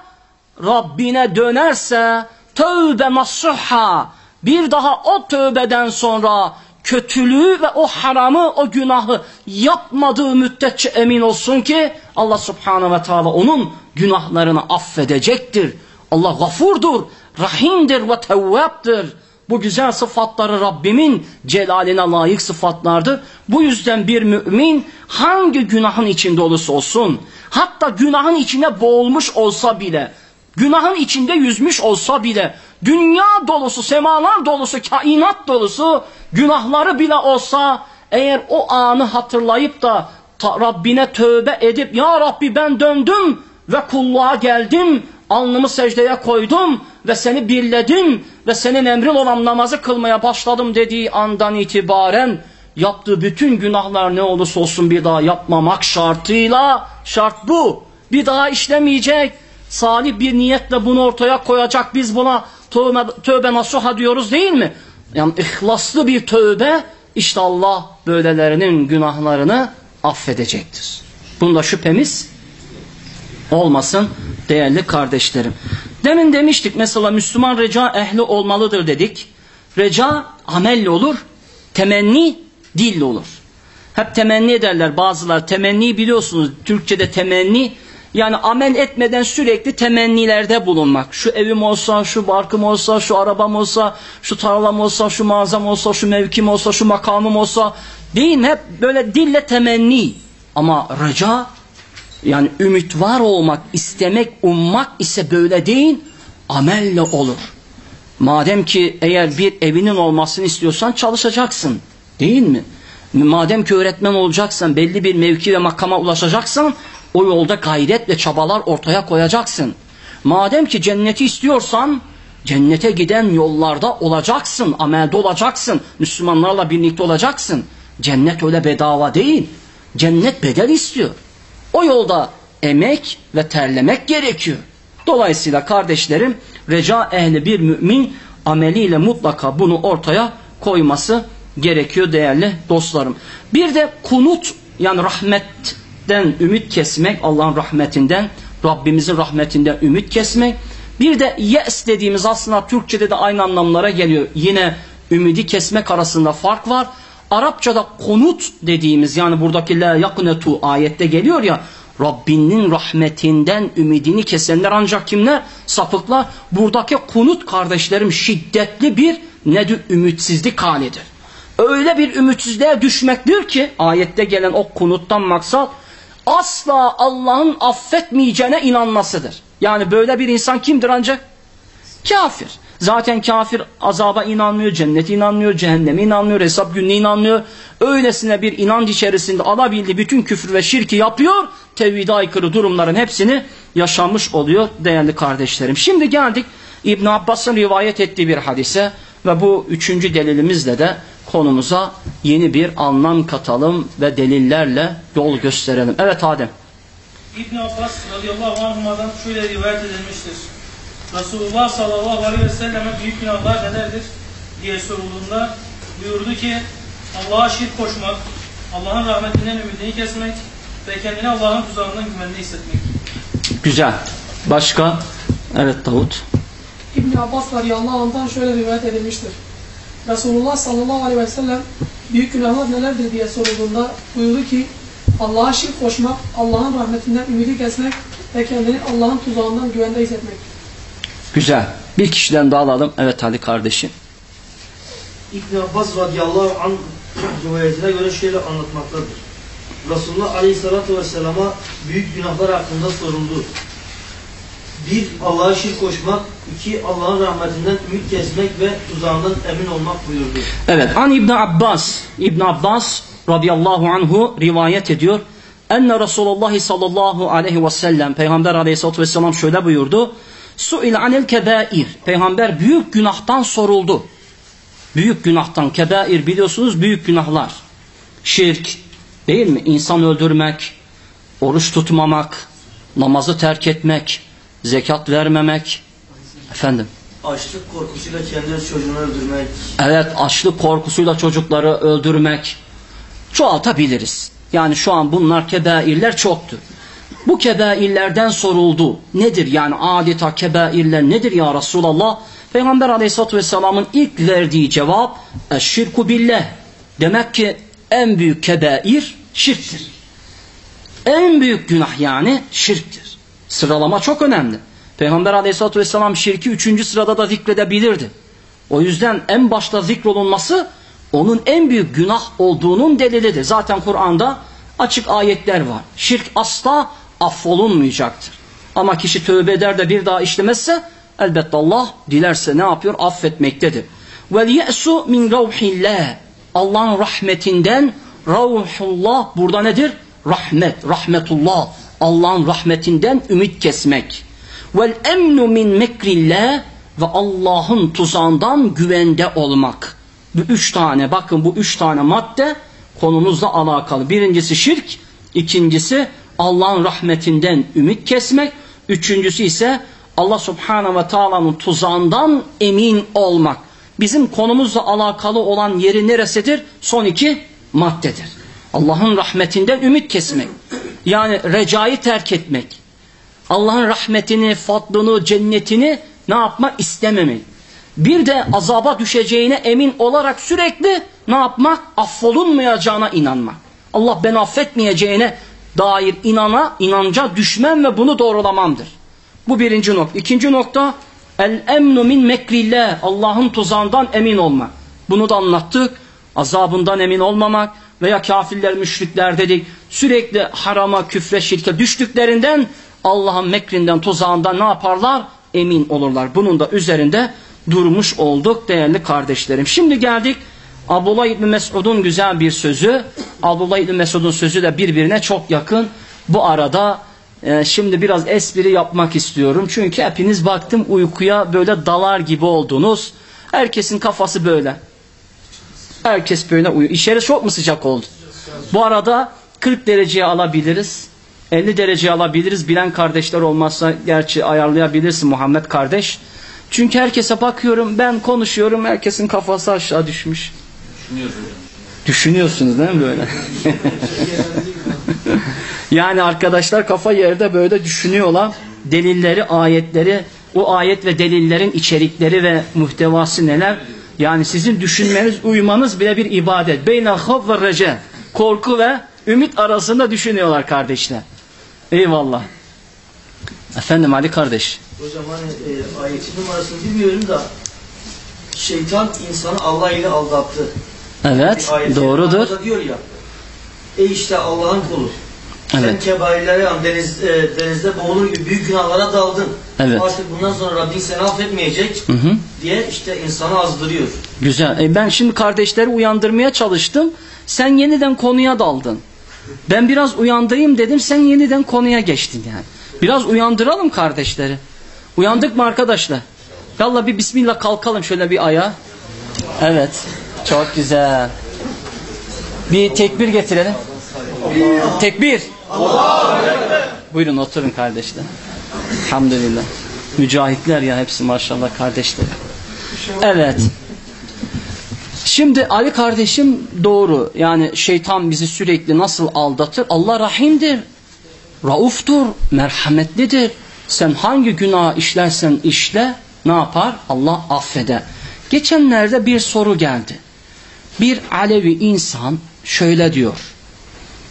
Rabbine dönerse, tövbe nasuha, bir daha o tövbeden sonra kötülüğü ve o haramı, o günahı yapmadığı müddetçe emin olsun ki Allah subhanahu ve teala onun günahlarını affedecektir. Allah gafurdur, rahimdir ve tevvaptır. Bu güzel sıfatları Rabbimin celaline layık sıfatlardır. Bu yüzden bir mümin hangi günahın içinde olursa olsun, hatta günahın içine boğulmuş olsa bile, günahın içinde yüzmüş olsa bile, dünya dolusu, semalar dolusu, kainat dolusu günahları bile olsa, eğer o anı hatırlayıp da Rabbine tövbe edip, Ya Rabbi ben döndüm ve kulluğa geldim, alnımı secdeye koydum ve seni birledim ve senin emrin olan namazı kılmaya başladım dediği andan itibaren yaptığı bütün günahlar ne olursa olsun bir daha yapmamak şartıyla şart bu. Bir daha işlemeyecek. Salih bir niyetle bunu ortaya koyacak. Biz buna tövbe, tövbe nasuha diyoruz değil mi? Yani ihlaslı bir tövbe işte Allah böylelerinin günahlarını affedecektir. Bunda şüphemiz olmasın değerli kardeşlerim. Demin demiştik mesela Müslüman reca ehli olmalıdır dedik. Reca amelle olur, temenni dille olur. Hep temenni ederler bazılar. Temenni biliyorsunuz Türkçe'de temenni yani amel etmeden sürekli temennilerde bulunmak. Şu evim olsa, şu barkım olsa, şu arabam olsa, şu tarlam olsa, şu mağazam olsa, şu mevkim olsa, şu makamım olsa. Değil? Hep böyle dille temenni. Ama reca yani ümit var olmak, istemek, ummak ise böyle değil, amelle olur. Madem ki eğer bir evinin olmasını istiyorsan çalışacaksın. Değil mi? Madem ki öğretmen olacaksan, belli bir mevki ve makama ulaşacaksan, o yolda gayret ve çabalar ortaya koyacaksın. Madem ki cenneti istiyorsan, cennete giden yollarda olacaksın, amelde olacaksın, Müslümanlarla birlikte olacaksın. Cennet öyle bedava değil, cennet bedel istiyor. O yolda emek ve terlemek gerekiyor. Dolayısıyla kardeşlerim reca ehli bir mümin ameliyle mutlaka bunu ortaya koyması gerekiyor değerli dostlarım. Bir de kunut yani rahmetten ümit kesmek Allah'ın rahmetinden Rabbimizin rahmetinden ümit kesmek. Bir de yes dediğimiz aslında Türkçe'de de aynı anlamlara geliyor. Yine ümidi kesmek arasında fark var. Arapçada konut dediğimiz yani buradaki la yaknetu ayette geliyor ya Rabbinin rahmetinden ümidini kesenler ancak kimler? Sapıklar. Buradaki kunut kardeşlerim şiddetli bir nedir? Ümitsizlik halidir. Öyle bir ümitsizliğe düşmektir ki ayette gelen o kunuttan maksat asla Allah'ın affetmeyeceğine inanmasıdır. Yani böyle bir insan kimdir ancak? Kafir. Zaten kafir azaba inanmıyor, cennete inanmıyor, cehenneme inanmıyor, hesap gününe inanmıyor. Öylesine bir inanç içerisinde alabildiği bütün küfür ve şirki yapıyor. Tevhide aykırı durumların hepsini yaşamış oluyor değerli kardeşlerim. Şimdi geldik İbn Abbas'ın rivayet ettiği bir hadise ve bu üçüncü delilimizle de konumuza yeni bir anlam katalım ve delillerle yol gösterelim. Evet Adem. İbn Abbas radıyallahu anh'dan şöyle rivayet edilmiştir. Resulullah sallallahu aleyhi ve selleme büyük günahlar nelerdir diye sorulduğunda buyurdu ki Allah'a şirk koşmak, Allah'ın rahmetinden ümidini kesmek ve kendini Allah'ın tuzağından güvende hissetmek. Güzel. Başka? Evet Davut. İbn Abbas radıyallahu anh'tan şöyle rivayet edilmiştir. Resulullah sallallahu aleyhi ve sellem büyük günahlar nelerdir diye sorulduğunda buyurdu ki Allah'a şirk koşmak, Allah'ın rahmetinden ümidi kesmek ve kendini Allah'ın tuzağından güvende hissetmek. Güzel. Bir kişiden daha alalım. Evet Ali kardeşim. İbn Abbas radıyallahu anh rivayetine göre şöyle anlatmaktadır. Resulullah aleyhissalatü vesselama büyük günahlar hakkında soruldu. Bir, Allah'a şirk koşmak. iki Allah'ın rahmetinden ümit kesmek ve tuzağından emin olmak buyurdu. Evet, an İbn Abbas, İbn Abbas radıyallahu anhu rivayet ediyor. Enne Resulullah sallallahu aleyhi ve sellem, Peygamber aleyhissalatu vesselam şöyle buyurdu. Su'il anil kebair. Peygamber büyük günahtan soruldu. Büyük günahtan, kebair biliyorsunuz büyük günahlar. Şirk, değil mi? İnsan öldürmek, oruç tutmamak, namazı terk etmek, zekat vermemek. Efendim? Açlık korkusuyla kendi çocuğunu öldürmek. Evet açlık korkusuyla çocukları öldürmek çoğaltabiliriz. Yani şu an bunlar kebairler çoktur. Bu kebairlerden soruldu. Nedir yani adeta kebairler nedir ya Resulallah? Peygamber aleyhissalatü vesselamın ilk verdiği cevap eşşirku billah. Demek ki en büyük kebair şirktir. En büyük günah yani şirktir. Sıralama çok önemli. Peygamber aleyhissalatü vesselam şirki üçüncü sırada da zikredebilirdi. O yüzden en başta zikrolunması onun en büyük günah olduğunun delilidir. Zaten Kur'an'da açık ayetler var. Şirk asla affolunmayacaktır. Ama kişi tövbe eder de bir daha işlemezse elbette Allah dilerse ne yapıyor? Affetmektedir. Vel ye'su min ravhillah. Allah'ın rahmetinden ravhullah burada nedir? Rahmet, rahmetullah. Allah'ın rahmetinden ümit kesmek. Vel emnu min mekrillah ve Allah'ın tuzağından güvende olmak. Bu üç tane bakın bu üç tane madde konumuzla alakalı. Birincisi şirk, ikincisi Allah'ın rahmetinden ümit kesmek, üçüncüsü ise Allah subhanahu ve taala'nın tuzağından emin olmak. Bizim konumuzla alakalı olan yeri neresidir? Son iki maddedir. Allah'ın rahmetinden ümit kesmek. Yani recayı terk etmek. Allah'ın rahmetini, fadlını, cennetini ne yapmak? istememek. Bir de azaba düşeceğine emin olarak sürekli ne yapmak? Affolunmayacağına inanmak. Allah beni affetmeyeceğine dair inana, inanca düşmem ve bunu doğrulamamdır. Bu birinci nokta. İkinci nokta el emnu min mekrillah. Allah'ın tuzağından emin olmak. Bunu da anlattık. Azabından emin olmamak veya kafirler, müşrikler dedik. Sürekli harama, küfre, şirke düştüklerinden Allah'ın mekrinden, tuzağından ne yaparlar? Emin olurlar. Bunun da üzerinde durmuş olduk değerli kardeşlerim. Şimdi geldik Abdullah İbni Mesud'un güzel bir sözü. Abdullah İbni Mesud'un sözü de birbirine çok yakın. Bu arada e, şimdi biraz espri yapmak istiyorum. Çünkü hepiniz baktım uykuya böyle dalar gibi oldunuz. Herkesin kafası böyle. Herkes böyle uyuyor. İçeri çok mu sıcak oldu? Bu arada 40 dereceye alabiliriz. 50 dereceye alabiliriz. Bilen kardeşler olmazsa gerçi ayarlayabilirsin Muhammed kardeş. Çünkü herkese bakıyorum ben konuşuyorum herkesin kafası aşağı düşmüş. Düşünüyorsunuz değil mi böyle? yani arkadaşlar kafa yerde böyle düşünüyorlar. Delilleri, ayetleri, o ayet ve delillerin içerikleri ve muhtevası neler? Yani sizin düşünmeniz, uyumanız bile bir ibadet. Beynel havf ve rece. Korku ve ümit arasında düşünüyorlar kardeşler. Eyvallah. Efendim Ali kardeş. Hocam hani e, ayetin numarasını bilmiyorum da şeytan insanı Allah ile aldattı. Evet, ayet- doğrudur. Diyor ya Ey işte Allah'ın kulu. Sen Evet. kebairlere yani deniz, e, denizde boğulur gibi büyük günahlara daldın. Evet. Artık bundan sonra Rabbin seni affetmeyecek Hı hı. diye işte insanı azdırıyor. Güzel. E ben şimdi kardeşleri uyandırmaya çalıştım. Sen yeniden konuya daldın. Ben biraz uyandırayım dedim. Sen yeniden konuya geçtin yani. Biraz uyandıralım kardeşleri. Uyandık mı arkadaşlar? Yallah bir bismillah kalkalım şöyle bir ayağa. Evet. Çok güzel. Bir tekbir getirelim. Tekbir. Buyurun oturun kardeşler. Elhamdülillah. Mücahitler ya hepsi maşallah kardeşler. Evet. Şimdi Ali kardeşim doğru. Yani şeytan bizi sürekli nasıl aldatır? Allah rahimdir. Rauftur, merhametlidir. Sen hangi günah işlersen işle ne yapar? Allah affeder. Geçenlerde bir soru geldi. Bir Alevi insan şöyle diyor.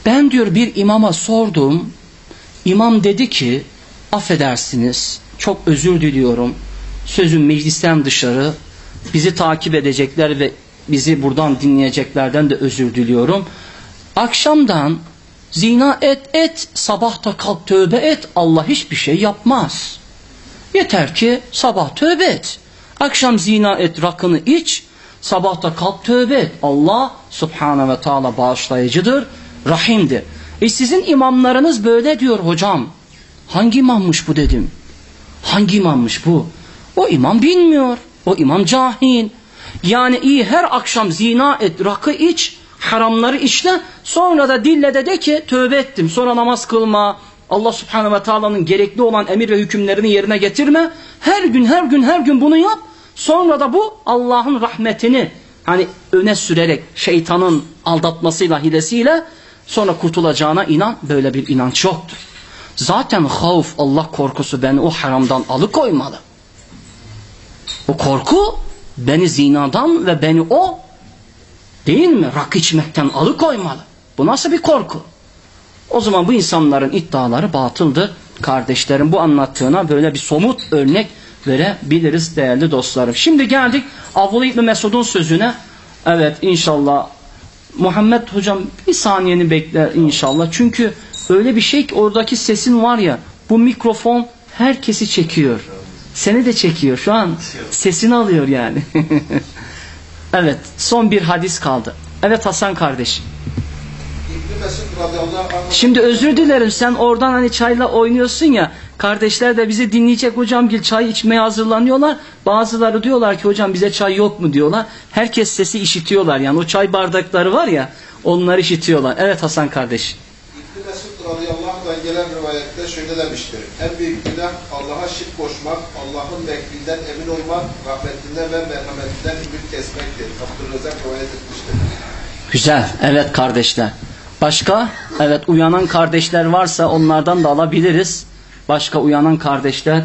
Ben diyor bir imama sordum. İmam dedi ki affedersiniz çok özür diliyorum. Sözüm meclisten dışarı bizi takip edecekler ve bizi buradan dinleyeceklerden de özür diliyorum. Akşamdan zina et et, sabahta kalk tövbe et. Allah hiçbir şey yapmaz. Yeter ki sabah tövbe et. Akşam zina et, rakını iç. Sabahta kalk tövbe et. Allah subhanahu ve taala bağışlayıcıdır, rahimdir. E sizin imamlarınız böyle diyor hocam. Hangi imammış bu dedim. Hangi imammış bu? O imam bilmiyor. O imam cahil. Yani iyi her akşam zina et, rakı iç, haramları işle. Sonra da dille de de ki tövbe ettim. Sonra namaz kılma. Allah subhanehu ve taala'nın gerekli olan emir ve hükümlerini yerine getirme. Her gün her gün her gün bunu yap. Sonra da bu Allah'ın rahmetini hani öne sürerek şeytanın aldatmasıyla hilesiyle sonra kurtulacağına inan böyle bir inanç yoktur. Zaten havf Allah korkusu beni o haramdan alıkoymalı. O korku beni zinadan ve beni o değil mi rak içmekten alıkoymalı. Bu nasıl bir korku? O zaman bu insanların iddiaları batıldır. Kardeşlerim bu anlattığına böyle bir somut örnek verebiliriz değerli dostlarım. Şimdi geldik Abdullah İbni Mesud'un sözüne. Evet inşallah Muhammed hocam bir saniyeni bekler inşallah. Çünkü öyle bir şey ki oradaki sesin var ya bu mikrofon herkesi çekiyor. Seni de çekiyor şu an. Sesini alıyor yani. evet son bir hadis kaldı. Evet Hasan kardeşim. Şimdi özür dilerim sen oradan hani çayla oynuyorsun ya kardeşler de bizi dinleyecek hocam gel çay içmeye hazırlanıyorlar. Bazıları diyorlar ki hocam bize çay yok mu diyorlar. Herkes sesi işitiyorlar yani o çay bardakları var ya onları işitiyorlar. Evet Hasan kardeş. İbn Mesud radıyallahu anh'dan gelen rivayette şöyle demiştir. En büyük günah Allah'a şirk koşmak, Allah'ın meklinden emin olmak, rahmetinden ve merhametinden ümit kesmektir. Abdülrezzak rivayet etmiştir. Güzel. Evet kardeşler. Başka? Evet uyanan kardeşler varsa onlardan da alabiliriz. Başka uyanan kardeşler.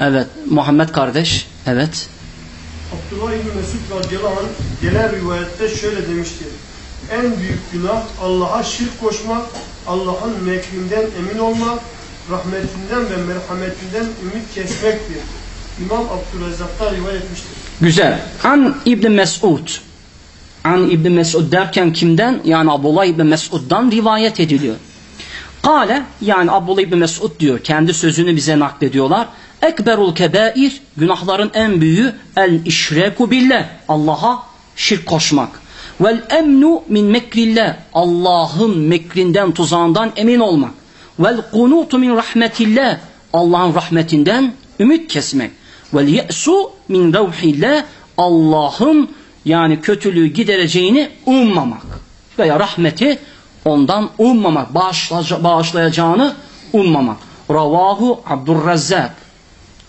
Evet Muhammed kardeş. Evet. Abdullah İbni Mesud radıyallahu anh gelen rivayette şöyle demiştir. En büyük günah Allah'a şirk koşmak, Allah'ın mekrinden emin olmak, rahmetinden ve merhametinden ümit kesmektir. İmam Abdurrezzak'ta rivayet etmiştir. Güzel. An İbn Mesud. An İbn Mesud derken kimden? Yani Abdullah İbn Mesud'dan rivayet ediliyor. Kale yani Abdullah İbn Mesud diyor. Kendi sözünü bize naklediyorlar. Ekberul kebair günahların en büyüğü el işreku billah. Allah'a şirk koşmak. Vel emnu min mekrillah. Allah'ın mekrinden tuzağından emin olmak. Vel kunutu min rahmetillah. Allah'ın rahmetinden ümit kesmek. Vel ye'su min ravhillah. Allah'ın yani kötülüğü gidereceğini ummamak. Veya rahmeti ondan ummamak, bağışlaca- bağışlayacağını ummamak. Ravahu Abdurrazzak.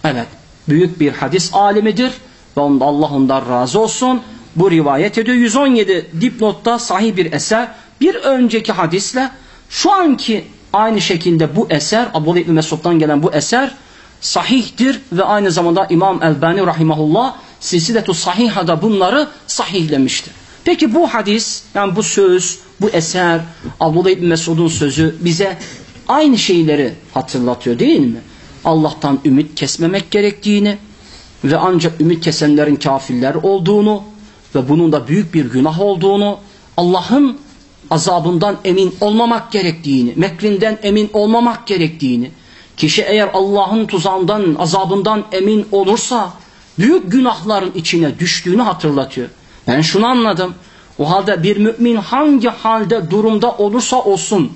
Evet, büyük bir hadis alimidir ve onda Allah ondan razı olsun. Bu rivayet ediyor. 117 dipnotta sahih bir eser. Bir önceki hadisle şu anki aynı şekilde bu eser, Abdullah İbni Mesud'dan gelen bu eser sahihtir ve aynı zamanda İmam Elbani rahimahullah Silsiletu Sahiha'da bunları sahihlemiştir. Peki bu hadis, yani bu söz, bu eser, Abdullah İbni Mesud'un sözü bize aynı şeyleri hatırlatıyor değil mi? Allah'tan ümit kesmemek gerektiğini ve ancak ümit kesenlerin kafirler olduğunu ve bunun da büyük bir günah olduğunu, Allah'ın azabından emin olmamak gerektiğini, mekrinden emin olmamak gerektiğini, kişi eğer Allah'ın tuzağından, azabından emin olursa, büyük günahların içine düştüğünü hatırlatıyor. Ben şunu anladım. O halde bir mümin hangi halde durumda olursa olsun,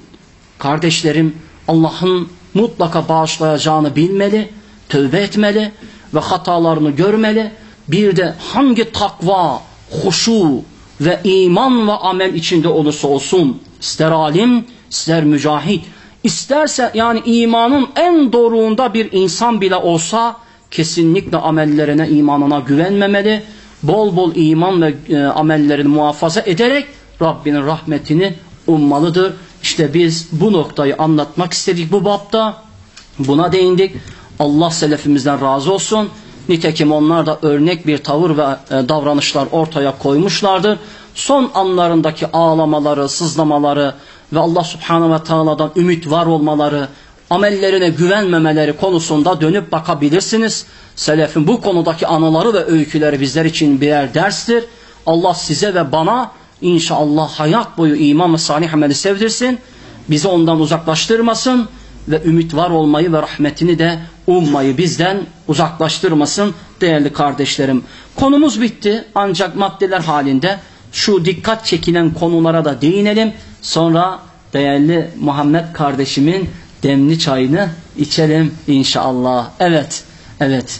kardeşlerim Allah'ın mutlaka bağışlayacağını bilmeli, tövbe etmeli ve hatalarını görmeli. Bir de hangi takva, huşu ve iman ve amel içinde olursa olsun, ister alim, ister mücahit, isterse yani imanın en doruğunda bir insan bile olsa, kesinlikle amellerine, imanına güvenmemeli, bol bol iman ve e, amellerini muhafaza ederek Rabbinin rahmetini ummalıdır. İşte biz bu noktayı anlatmak istedik bu bapta. Buna değindik. Allah selefimizden razı olsun. Nitekim onlar da örnek bir tavır ve e, davranışlar ortaya koymuşlardır. Son anlarındaki ağlamaları, sızlamaları ve Allah subhanahu ve taala'dan ümit var olmaları, amellerine güvenmemeleri konusunda dönüp bakabilirsiniz. Selefin bu konudaki anıları ve öyküleri bizler için birer derstir. Allah size ve bana inşallah hayat boyu iman ve salih ameli sevdirsin. Bizi ondan uzaklaştırmasın ve ümit var olmayı ve rahmetini de ummayı bizden uzaklaştırmasın değerli kardeşlerim. Konumuz bitti ancak maddeler halinde şu dikkat çekilen konulara da değinelim. Sonra değerli Muhammed kardeşimin demli çayını içelim inşallah. Evet, evet.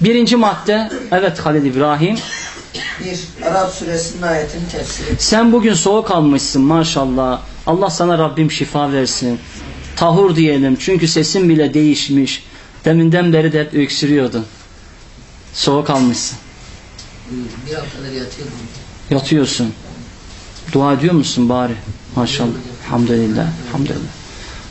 Birinci madde, evet Halil İbrahim. Bir, Arap suresinin ayetin tefsiri. Sen bugün soğuk almışsın maşallah. Allah sana Rabbim şifa versin. Tahur diyelim çünkü sesin bile değişmiş. Deminden beri de hep öksürüyordun. Soğuk almışsın. Bir haftadır yatıyorum. Yatıyorsun. Dua ediyor musun bari? Maşallah. Hamdülillah. Hamdülillah.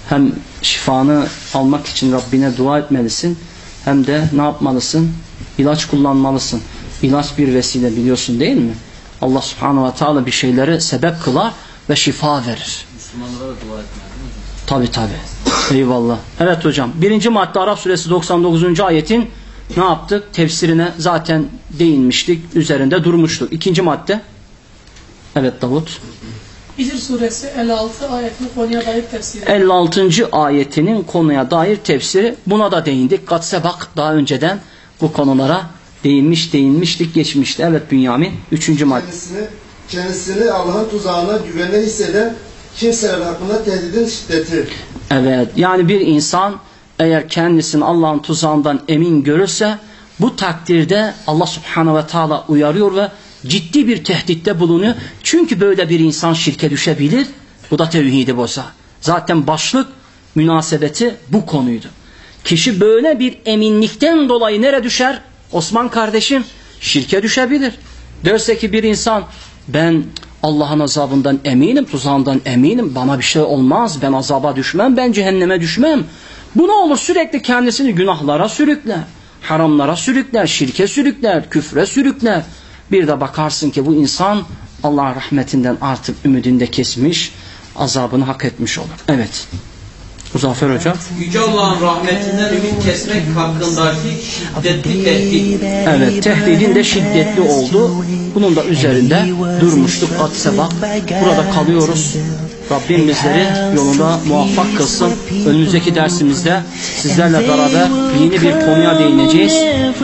Hem şifanı almak için Rabbine dua etmelisin. Hem de ne yapmalısın? İlaç kullanmalısın. İlaç bir vesile biliyorsun değil mi? Allah subhanahu ve teala bir şeyleri sebep kılar ve şifa verir. Müslümanlara da dua etmeli değil mi hocam? Tabi tabi. Eyvallah. Evet hocam. Birinci madde Arap suresi 99. ayetin ne yaptık? Tefsirine zaten değinmiştik. Üzerinde durmuştuk. İkinci madde. Evet Davut. Hicr suresi 56 ayetinin konuya dair tefsiri. 56. ayetinin konuya dair tefsiri. Buna da değindik. Katse bak daha önceden bu konulara değinmiş değinmiştik geçmişti. Evet Bünyamin. Üçüncü madde. kendisini, kendisini Allah'ın tuzağına güvenli hisseden kimseler hakkında tehdidin şiddeti. Evet yani bir insan eğer kendisini Allah'ın tuzağından emin görürse bu takdirde Allah subhanahu ve taala uyarıyor ve ciddi bir tehditte bulunuyor. Çünkü böyle bir insan şirke düşebilir. Bu da tevhidi bozar. Zaten başlık münasebeti bu konuydu. Kişi böyle bir eminlikten dolayı nere düşer? Osman kardeşim şirke düşebilir. Derse ki bir insan ben Allah'ın azabından eminim, tuzağından eminim. Bana bir şey olmaz. Ben azaba düşmem, ben cehenneme düşmem. Bu ne olur? Sürekli kendisini günahlara sürükler. Haramlara sürükler, şirke sürükler, küfre sürükler. Bir de bakarsın ki bu insan Allah rahmetinden artık ümidini de kesmiş, azabını hak etmiş olur. Evet. Muzaffer Hocam. Yüce Allah'ın rahmetinden ümit kesmek hakkındaki şiddetli tehdit. Evet, tehdidin de şiddetli oldu. Bunun da üzerinde durmuştuk. Hadise bak, burada kalıyoruz. Rabbim bizleri yolunda muvaffak kılsın. Önümüzdeki dersimizde sizlerle beraber yeni bir konuya değineceğiz.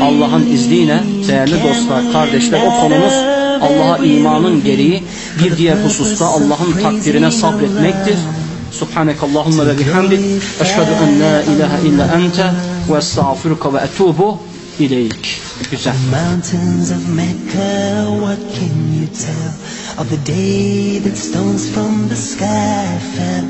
Allah'ın izniyle değerli dostlar, kardeşler o konumuz Allah'a imanın gereği bir diğer hususta Allah'ın takdirine sabretmektir. سبحانك اللهم وبحمدك أشهد أن لا إله إلا أنت وأستغفرك وأتوب The Mountains of Mecca, what can you tell of the day that stones from the sky fell,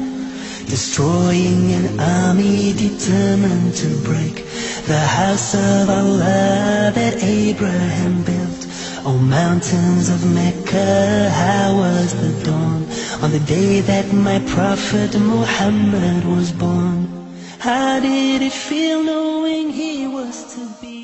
destroying an army determined to break the house of Allah that Abraham built. Oh, mountains of Mecca, how was the dawn on the day that my prophet Muhammad was born? How did it feel knowing he was to be?